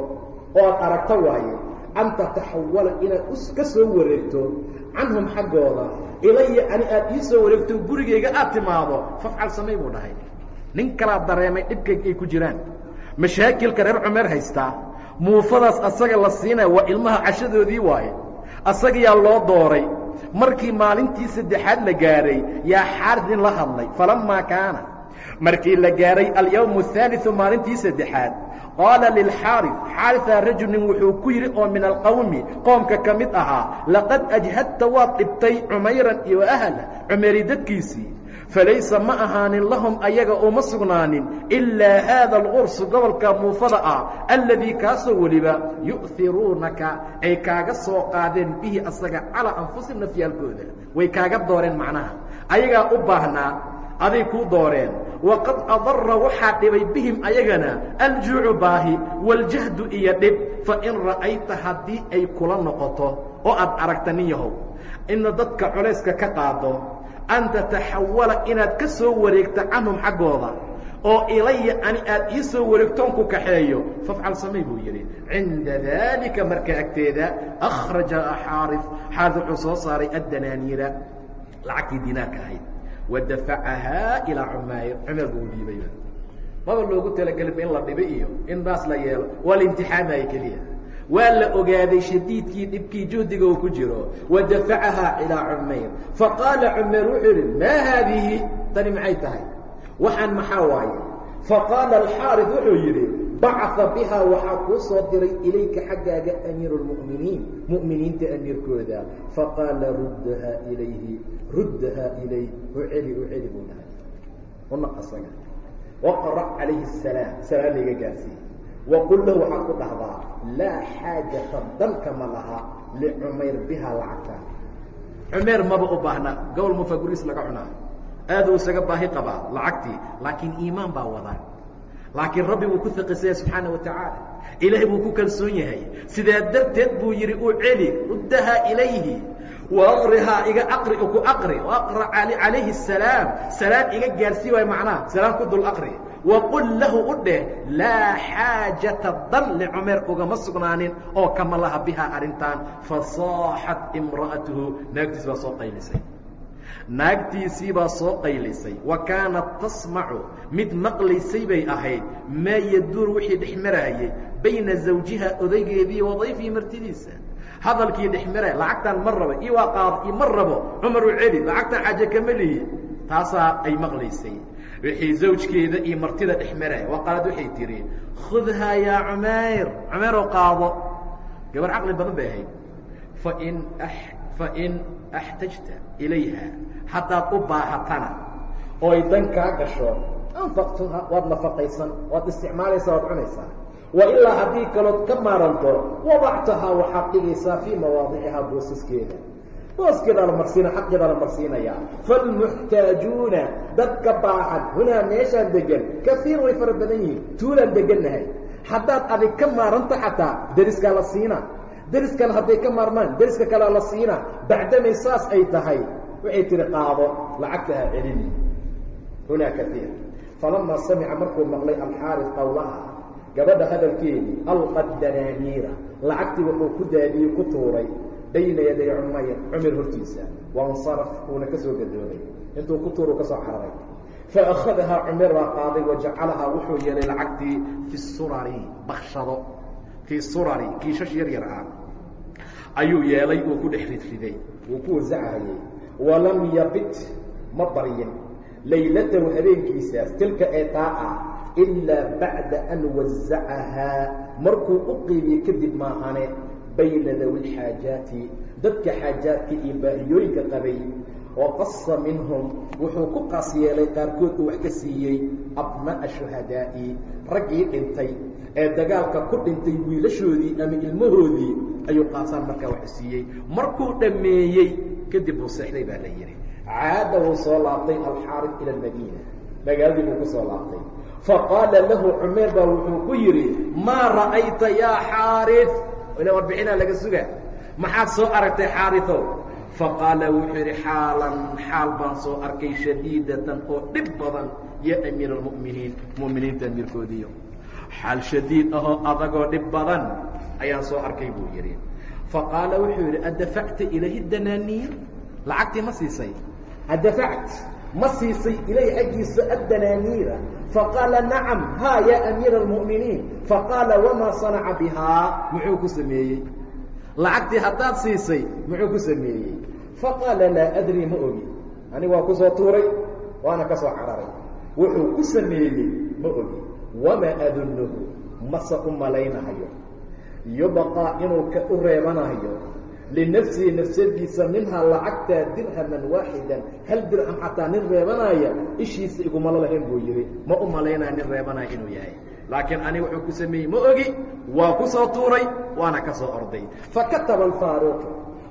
oo aad aragto waaye an tataxawala inaad ka soo wareegto canhum xaggooda ilaya ani aad ii soo wareegto gurigayga aad timaado fafcal samay buu dhahay. Nin kalaa dareemay dhibkayga ay ku jiraan mashaakilka reer cumeer haystaa muufadaas asaga la siinaya waa ilmaha cashadoodii waaye. Asagayaa loo dooray. Markii maalintii saddexaad la gaaray yaa xaaris in la hadlay. Falammaa kaana. Markii la gaaray alyawmu ahaaliu maalintii saddexaad qaala lilxaaris xaarisaa rajulnin wuxuu ku yidhi oo min alqowmi qoomka ka mid ahaa laqad ajhadta waad dhibtay cumayran iyo ahla cumeeri dadkiisii falaysa ma ahaanin lahum ayaga uma sugnaanin ilaa haada alqursu gobolka muufada ah alladii kaasoo weliba yu'hiruunaka ay kaaga soo qaadeen bihi asaga calaa anfusihim nafyaalkooda way kaaga dooreen macnaha ayagaa u baahnaa aday kuu dooreen waqad adarra waxaa dhibay bihim ayagana aljuucu baahi waljahdu iyo dhib fain ra'ayta haddii ay kula noqoto oo aad aragta nin yahow ina dadka culayska ka qaado an tataxawala inaad ka soo wareegta canhum xaggooda oo ilaya ani aad ii soo wareegtoon ku kaxeeyo fafcal samay buu yidhi. Cinda daalika marka agteeda akhraja xaari xaaris wuxuu soo saaray addanaaniira lacagtii dinaarka ahayd. Wadafacahaa ilaa cumayr cumayr buu dhiibayba maba loogu talagelinba in la dhibo iyo in daas la yeelo waa la keliya waa la ogaaday shadiidkii dhibkii juhdiga uu ku jiro. Wadafacahaa ilaa cumayr faqaala cumayr wuxuu yidhi maa haadihi? Tani maxay tahay? Waxaan maxaa waaye faqaala alxaaris wuxuu yidhi bacaa bihaa waxaa kuu soo diray ilayka xaggaaga amiiru lmu'miniin mu'miniinta amiirkooda. Faqaala ruddahaa ilayhi ruddahaa ilayh u celi u celi buu dhahay. Unaq asaga. Calayhi asalaam salaam layga waqul lahu waxaad ku dhahdaa laa xaajata danka ma laha licumayr bihaa lacagta cumayr maba u baahna gobol mufa gurigiis laga cunaa aad uu isaga baahi qabaa lacagtii laakiin iimaan baa wada laakiin rabbi buu ku iqisaya subxaana wa tacaala ilaahay buu ku kalsoon yahay sidaa darteed buu yidhi u celi ruddahaa ilayhi waaqrihaa iga aqri ku aqri aqra calayhi asalaam salaam iga gaarsii waay macnaha salaam ku dul aqri waqul lahu u dheh laa xaajata dan licumayr ugama sugnaanin oo kama laha bihaa arrintan fasaaxat imra'atuhu naagtiis baa soo qaylisay naagtiisii baa soo qaylisay wa kaanat tasmacu mid maqlaysay bay ahayd maa yaduur wixii dhex maraayey bayna zawjiha odaygeedii wa dayfihi martidiisa hadalkii dhex maraya lacagtaan ma raba io waa qaado io ma rabo cumar u celi lacagtaan xaaje kama lihi taasaa ay maqlaysay wixii zawjkeeda iyo martida dhex maraya. Waa qaalad waxay tidhi khudhaa yaa cumayr. Cumayrow qaado. Gabar caqli badan bay ahayd. Fain fain axtajta ilayha. Haddaad u baahatana oo ay dan kaa gasho anfaqtuha waad nafaqaysan waad isticmaalaysaa waad cunaysaa. Wa ilaa haddii kalood ka maaranto wadactahaa waxaad dhigaysaa fii mawaadicihaa boosaskeeda booskeedaa la marsiina xaqeedaa la marsiinayaa falmuxtaajuuna dadka baahan hunaa meeshaan degan kaiir way fara badan yihiin tuulaan degannahay haddaad adig ka maaranto xataa deriskaa la siinaa deriskan hadday ka maarmaan deriska kalea la siinaa bacdamay saas ay tahay waxay tihi qaado lacagta ha celini hunaa kaiir falamaa samica markuu maqlay alxaaris qowlaha gabadha hadalkeedii alqa danaaniira. Lacagtii wuxuu ku daadiyey ku tuuray bayna yaday cumayr cumar hortiisa. Wansaraf uuna ka soo gadoomay intuu ku tuuru ka soo cararay faأkhadahaa cumar baa qaaday wajacalahaa wuxuu yeelay lacagtii fi surari bakshado. Fii surari kiishash yar yar ah. Ayuu yeelay uu ku dhex ridriday. Wuu ku wasacahayey walam yabit ma baryin. Laylatahu habeenkiisaas tilka ee taa ilaa bacda an wasacahaa. Markuu u qeybiyey kadib maahane bayna dawi lxaajaati dadka xaajaadka iyo baahiyooyinka qabay waqasa minhum wuxuu ku qaas yeelay qaarkood uu wax ka siiyey abna'a shuhadaa'i raggii dhintay. Ee dagaalka ku dhintay wiilashoodii ama ilmahoodii ayuu qaasaan markaa wax siiyey. Markuu dhammeeyey kadib buu seexday baa la yidhi. Caada wuu soo laabtay alxaaris ila almadiina. Magaaladii buu ku soo laabtay. Faqaala lahu cumayr baa wuxuu ku yidhi maa ra'ayta yaa xaarif ila warbixinaa laga sugaa maxaad soo aragtay xaarifow faqaala wuxuu yidhi xaalan xaal baan soo arkay shadiidatan oo dhib badan ya amiir almu'miniin mu'miniinta amiirkoodiiyo xaal shadiid ahoo adagoo dhib badan ayaan soo arkay buu yidhi. Faqaala wuxuu yidhi addafacta ilayhi danaaniir lacagtii ma siisay. Addafact ma siisay ilayh xaggiisa addanaaniira. Faqaala nacam haa yaa amiira almu'miniin. Faqaala wamaa sanaca bihaa? Muxuu ku sameeyey. Lacagtii haddaad siisay muxuu ku sameeyey. Faqaala laa adri ma ogi. Aniga waa ku soo tuuray waana ka soo cararay. Wuxuu ku sameeyey ma ogi. Wamaa adunnuhu? Mase u malaynahayo? Yubqaa inuu u reebanayo linafsihi nafsadiisa minhaa lacagtaa dirhaman waaxidan hal dirham xataa nin reebanaya ishiisa igumala lahayn buu yidhi ma u malaynaya nin reebanaya inuu yahay laakiin aniga wuxuu ku sameeyey ma ogi waa ku soo tuuray waana ka soo orday fakataba alfaaruuq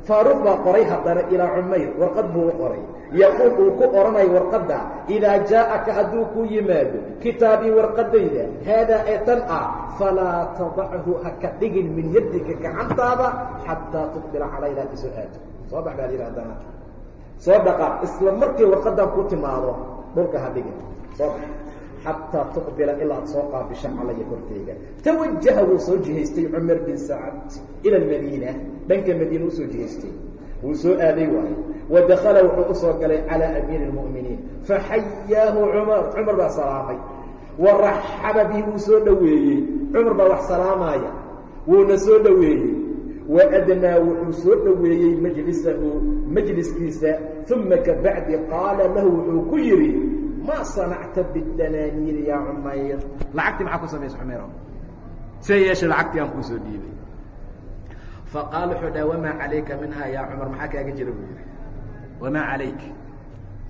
faaruuq baa qoray haddana ilaa cumayr warqad buu u qoray yaquul uu ku odhanayo warqadda idaa jaa'aka hadduu ku yimaado kitaabii warqadayda haadaa ee tan ah falaa tadachu ha ka dhigin min yadika gacantaada xataa tuqbila calayna ka soo aado soo bax baad yidhi haddana. Soo dhaqaaq isla markii warqaddan ku timaado dhulka ha dhigin. Soo bax xataa tuqbila ilaa ad soo qaabisha calaya korkeyga tawajaha wuu soo jihaystay cumar bin sacad ila almadiina dhanka madiina u soo jihaystay wuu soo aaday waayo wa dakala wuxuu u soo galay calaa amiiri اlmu'miniin faxayaahu cumar. Cumar baa salaamay. Wa raxaba bihi wuu soo dhoweeyey. Cumar baa wax salaamaaya. Wuuna soo dhoweeyey. Wa adnaa wuxuu soo dhoweeyey majlisahu majliskiisa. Uma kabacdi qaala lahu wuxuu ku yidhi ma sanacta bidanaaniiri yaa cumayr? Lacagtii maxaa ku samaysa cumayro see yeeshay lacagtii aan kuu soo dhiibay faqaala wuxuu dhaha wamaa calayka minhaa yaa cumar maxaa kaaga jira buu yidhi wamaa calayk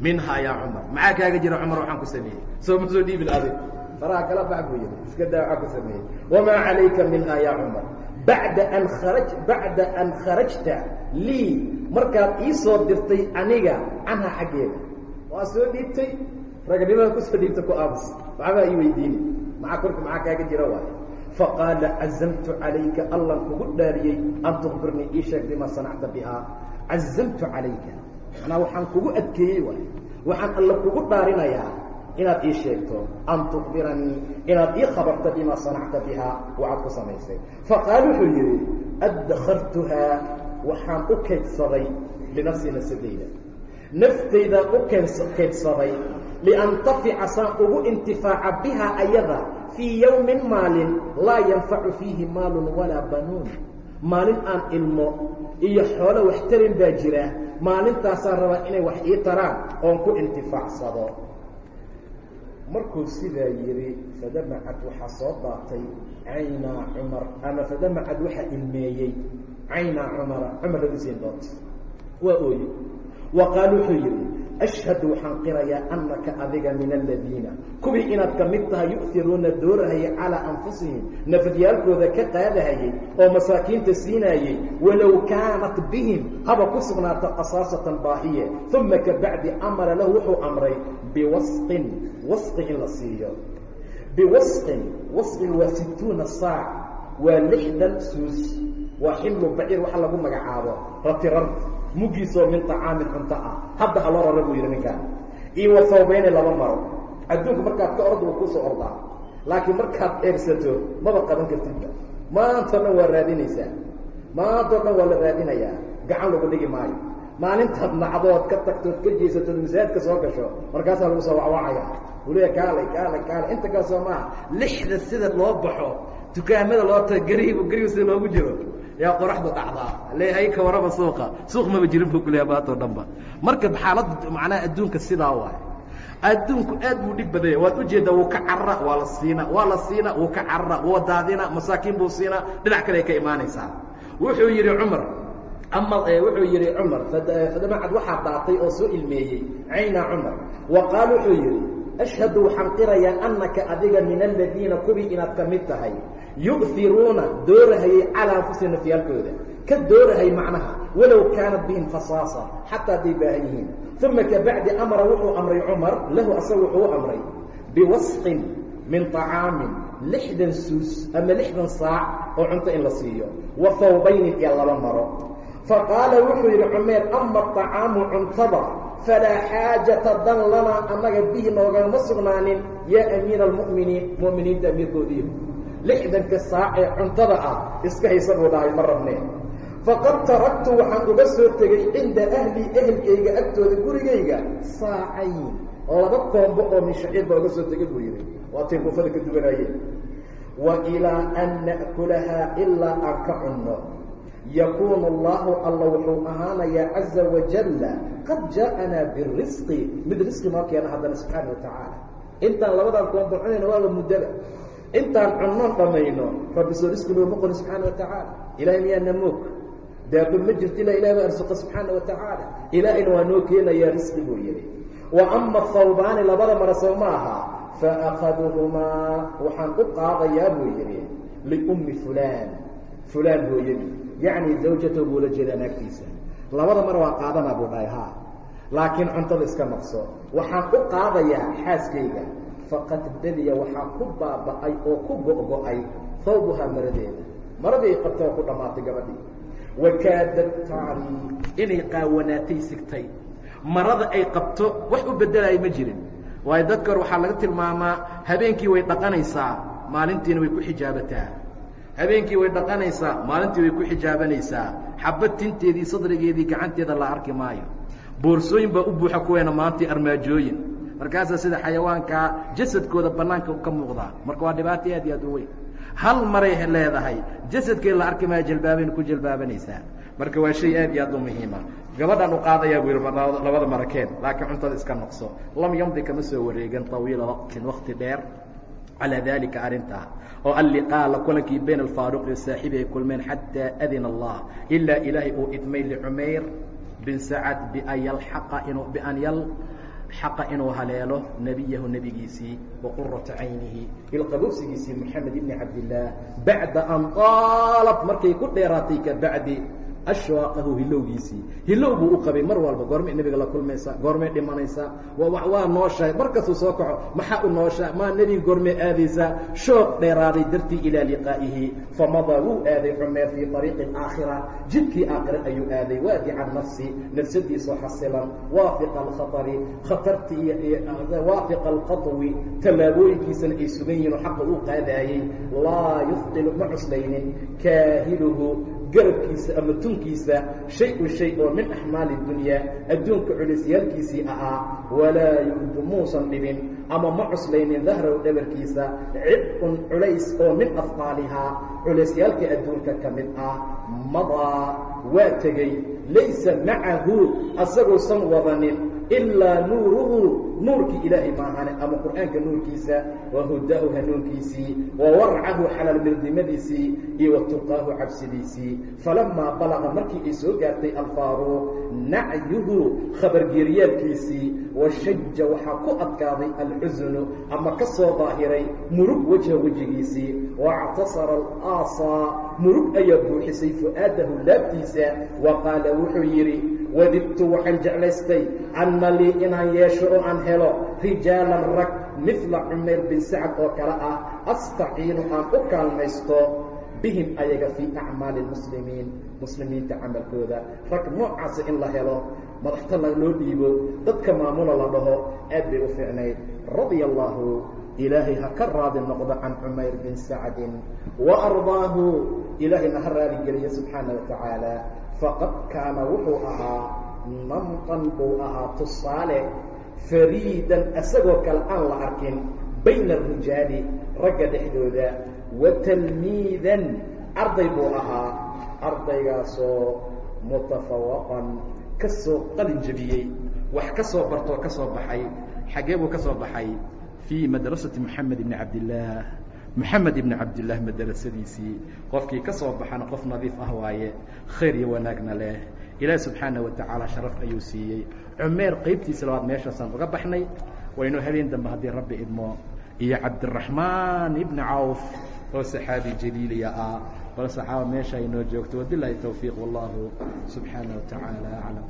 minhaa yaa cumar maxaa kaaga jira cumar waxaan ku sameeyey soo ma soo dhiibin adig faraha kala bax buu yidhi iska daa waxaan ku sameeyey wamaa calayka minhaa yaa cumar bacda an kharaj bacda an kharajta lii markaad ii soo dirtay aniga canha xaggeeda waa soo dhiibtay ragnimada ku soo dhiibta ku aabus waxbaa ii weydiini maxaa korka maxaa kaaga jira waayo faqaala cazamtu calayka allan kugu dhaariyey an tukbirnii ii sheeg bima sanacta bihaa cazamtu calayka manaa waxaan kugu adkeeyey waayo waxaan alla kugu dhaarinayaa inaad ii sheegto an tukbiranii inaad ii khabarto bima sanacta bihaa waxaad ku samaysay faqaal wuxuu yidhi addakartuhaa waxaan u kaydsaday linafsii nafsadayda naftaydaa u kaydsaday liantafica saan ugu intifaaca bihaa ayada fii yowmin maalin laa yanfacu fiihi maalun walaa banuun maalin aan ilmo iyo xoolo wax tarin baa jira maalintaasaan rabaa inay wax ii taraan oon ku intifaacsado markuu sidaa yidhi fadamacad waxaa soo daatay caynaa cumar ama fadamacad waxaa ilmeeyey caynaa cumara cumar labadiisii dood waa ooye wa qaal wuxuu yidhi ashhadu waxaan qirayaa annaka adiga min aladiina kuwii inaad ka mid tahay yu'hiruuna doorahayay calaa anfusihim nafadiyaalkooda ka qaadahayay oo masaakiinta siinaayey walow kaanat bihim haba ku sugnaata qasaasatan baahiye uma ka bacdi amara lahu wuxuu amray biwasqin wasqi in la siiyo biwasqin wasqin waa situuna saac waa lixdan suus waa xillu baciir waxa lagu magacaabo ratirar muggiisoo min طacaamin cunto ah. Hadda ha loo rara buu yidhi ninkaan. Iyo wa sawbayne laba maro. Adduunka markaad ka orda wuu ku soo ordaa. Laakiin markaad eersato maba qaban kartidba maantao dhan waa raadinaysaa. Maantao dhan waa la raadinayaa. Gacan lagu dhigi maayo. Maalintaad nacdood ka tagtood ka jeesatood masaajidka soo gasho markaasaa lagu soo wacwacaya uu leeya kaalay kaalay kaalay inta kaasoo maaha lixda sida loo baxo dukaamada loo taga gariibu gariib sida loogu jiro yaa qoraxdu dhacdaa? Ka waraba suuqa. Suuq maba jirin buu kuleeya baatoo dhanba. Marka xaaladda macnaha adduunka sidaa waay adduunku aad buu dhib badanya waad ujeeddaa wuu ka carara waa la siina waa la siina wuu ka carara wuu daadina masaakiin buu siinaa dhinac kale ay ka imaanaysaa. Wuxuu yidhi cumar ama wuxuu yidhi cumar fadamacad waxaa daatay oo soo ilmeeyey. Cayna cumar. Wa qaal wuxuu yidhi ashhadu waxaan qirayaa annaka adiga min aladiina kuwii inaad ka mid tahay yu'hiruuna doorahayay calaa anfusihim nafyaalkooda. Ka doorahay macnaha walow kaanat bihim khasaasa xataa hadday baahan yihiin. Uma kabacdi amara wuxuu amray cumar lahu asaga wuxuu u amray biwasqin min طacaamin lixdan suus ama lixdan saac oo cunto in la siiyo wa hawbaynin iyo laba maro. Faqaala wuxuu yidhi cumeer ama طacaamu cuntada falaa xaajata dan lanaa annaga bihi noogama sugnaanin yaa amiina almu'miniin mu'miniinta amiirkoodiiyo lixdanka saac ee cuntada ah iska haysa buu dhahay ma rabnee faqad taraktu waxaan uga soo tegey cinda ahlii ehelkayga agtooda gurigayga saacayn laba koombo oo min baa uga soo tegay buu yidhi. Waatay kuufada ka duwanaayeen wa ilaa an na'kulahaa ilaa aan ka cunno. Yakuunu allahu alla wuxuu ahaanayaa caza wajalla qad jaa'anaa birisqi mid risqi noo keena haddana subxaana wa tacaala. Intaan labadan koombo cunayno waaba muddaba intaan cunnoon dhammayno rabbi soo risqi nooma qorin subxaana wa tacaala. Ilahay miyaana moog? Daaba ma jirto ilaa ilahi baa arsuqa subxaana wa tacaala. Ilaahayna waa noo keenayaa risqi buu yidhi. Wa ama hawbaani labada mara soo ma aha fa akaduhumaa waxaan u qaadayaa buu yidhi liummi fulaan. Fulaan hooyadii. Yacni zawjatahu buula jeedaa naagtiisa. Labada mar waa qaadanaa buu dhahay haa. Laakiin cuntada iska naqso waxaan u qaadayaa xaaskayga faqad badiya waxaa ku baaba'ay oo ku go'go'ay hawbuhaa maradeeda. Maradii ay qabta oo ku dhammaatay gabadhii. Wakaadad tacri inay qaawanaatay sigtay. Marada ay qabto wax u beddelaya ma jirin. Waayo dadka hor waxaa laga tilmaamaa habeenkii way dhaqanaysaa maalintiina way ku xijaabataa. Habeenkii way dhaqanaysaa maalintii way ku xijaabanaysaa. Xabad tinteedii sadrigeedii gacanteeda la arki maayo. Boorsooyin baa u buuxa kuweena maantii armaajooyin markaasaa sida xayawaankaa jasadkooda bannaanka ka muuqdaa marka waa dhibaato aad iyo aad u weyn. Hal maray leedahay jasadkeed la arki maayo jalbaabayna ku jalbaabanaysaa marka waa shay aad iyo aad u muhiima. Gabadhaan u qaadayaa buu yihi labada marakeen laakiin cuntada iska noqso. Lam yamdi kama soo wareegan طawiila waqtin wakti dheer. Calىa dalika arrintaa oo alliqaala kulankii bayna alfaaruq iyo saaxibi ay kulmeen xataa adina allah ilaa ilaahay uu idmay licumayr bin sacad bian yalxaqa inuu bian yalxaqa inuu haleelo nebiyahu nebigiisii waqurata caynihi ilqabuubsigiisii moxamed ibni cabdillaah bacda an qaalab markay ku dheeraatay ka bacdi ashwaaqahu hilowgiisii. Hilow buu u qabay mar walba goormay nebiga la kulmaysaa goormay dhimanaysaa. Waa nooshahay markastuu soo kaco maxaa u nooshaa maa nebiga goormay aadaysaa? Shooq dheeraaday dartii ilaa liqaa'ihi. Famadaa wuu aaday cumeer fii ariiqi aakhira. Jidkii aakhira ayuu aaday waadica nafsi nafsadiisoo xasilan. Waafiqa alkhatari khatartii waafiqa alqadwi tallaabooyinkiisana ay sugan yihiin oo xaqa uu qaadaayey laa yufqilu ma cuslaynin kaahiluhu garabkiisa ama tunkiisa shay-un shay oo min axmaali dunyaa adduunka culisyaalkiisii ahaa walaa yugdu muusan dhibin ama ma cuslaynin dahraw dhabarkiisa cibqun culays oo min afqaalihaa culaysyaalka adduunka ka mid ah madaa waa tegey laysa macahu asaguusan wadanin ilaa nuuruhu nuurkii ilaahay maahane ama qur'aanka nuurkiisa wa hudaahu hanuunkiisii wa warcahu xalaalmirdnimadiisii iyo wa tuqaahu cabsidiisii falamaa balaqa markii ay soo gaartay alfaaruuq nacyuhu khabargeeryaalkiisii washaja waxaa ku adkaaday alxusnu ama ka soo daahiray murug wejha wejigiisii waاctasara alaasaa murug ayaa buuxisay fu'aadahu laabtiisa wa qaala wuxuu yidhi wadibtu waxaan jeclaystay anna lii inaan yeesho oo aan helo rijaalan rag midla cumayr bin sacad oo kale ah astaciinu aan u kaalmaysto bihim ayaga fii acmaali muslimiin muslimiinta camalkooda. Rag noocaasa in la helo madaxta loo dhiibo dadka maamula la dhaho aad bay u fiicnayd. Radia allaahu ilaahay ha ka raadi noqdo can cumayr bin sacdin wa ardaahu ilaahayna ha raaligeliya subxaana wa tacaala faqad kaana wuxuu ahaa namqan buu ahaa tusaale fariidan isagoo kale aan la arkin bayna arijaali ragga dhexdooda wa talmiidan arday buu ahaa ardaygaasoo mutafawaqan ka soo qalin jebiyey wax ka soo bartoo ka soo baxay xaggee buu ka soo baxay fii madrasati moxamed ibni cabdillaah moxamed ibni cabdillaah madrasadiisii qofkii ka soo baxana qof nadiif ah waaye khayr iyo wanaagna leh. Ilaahi subxaana wa tacaala sharaf ayuu siiyey. Cumeer qaybtiisa labaad meeshaasaan uga baxnay. Waynu habeen dambe haddii rabbi idmo. Iyo cabdiraxmaan ibni cawf oo saxaabi jaliiliya ah. Bal saxaaba meesha aynoo joogto wabilaahi towfiiq wallahu subxaana wa aclam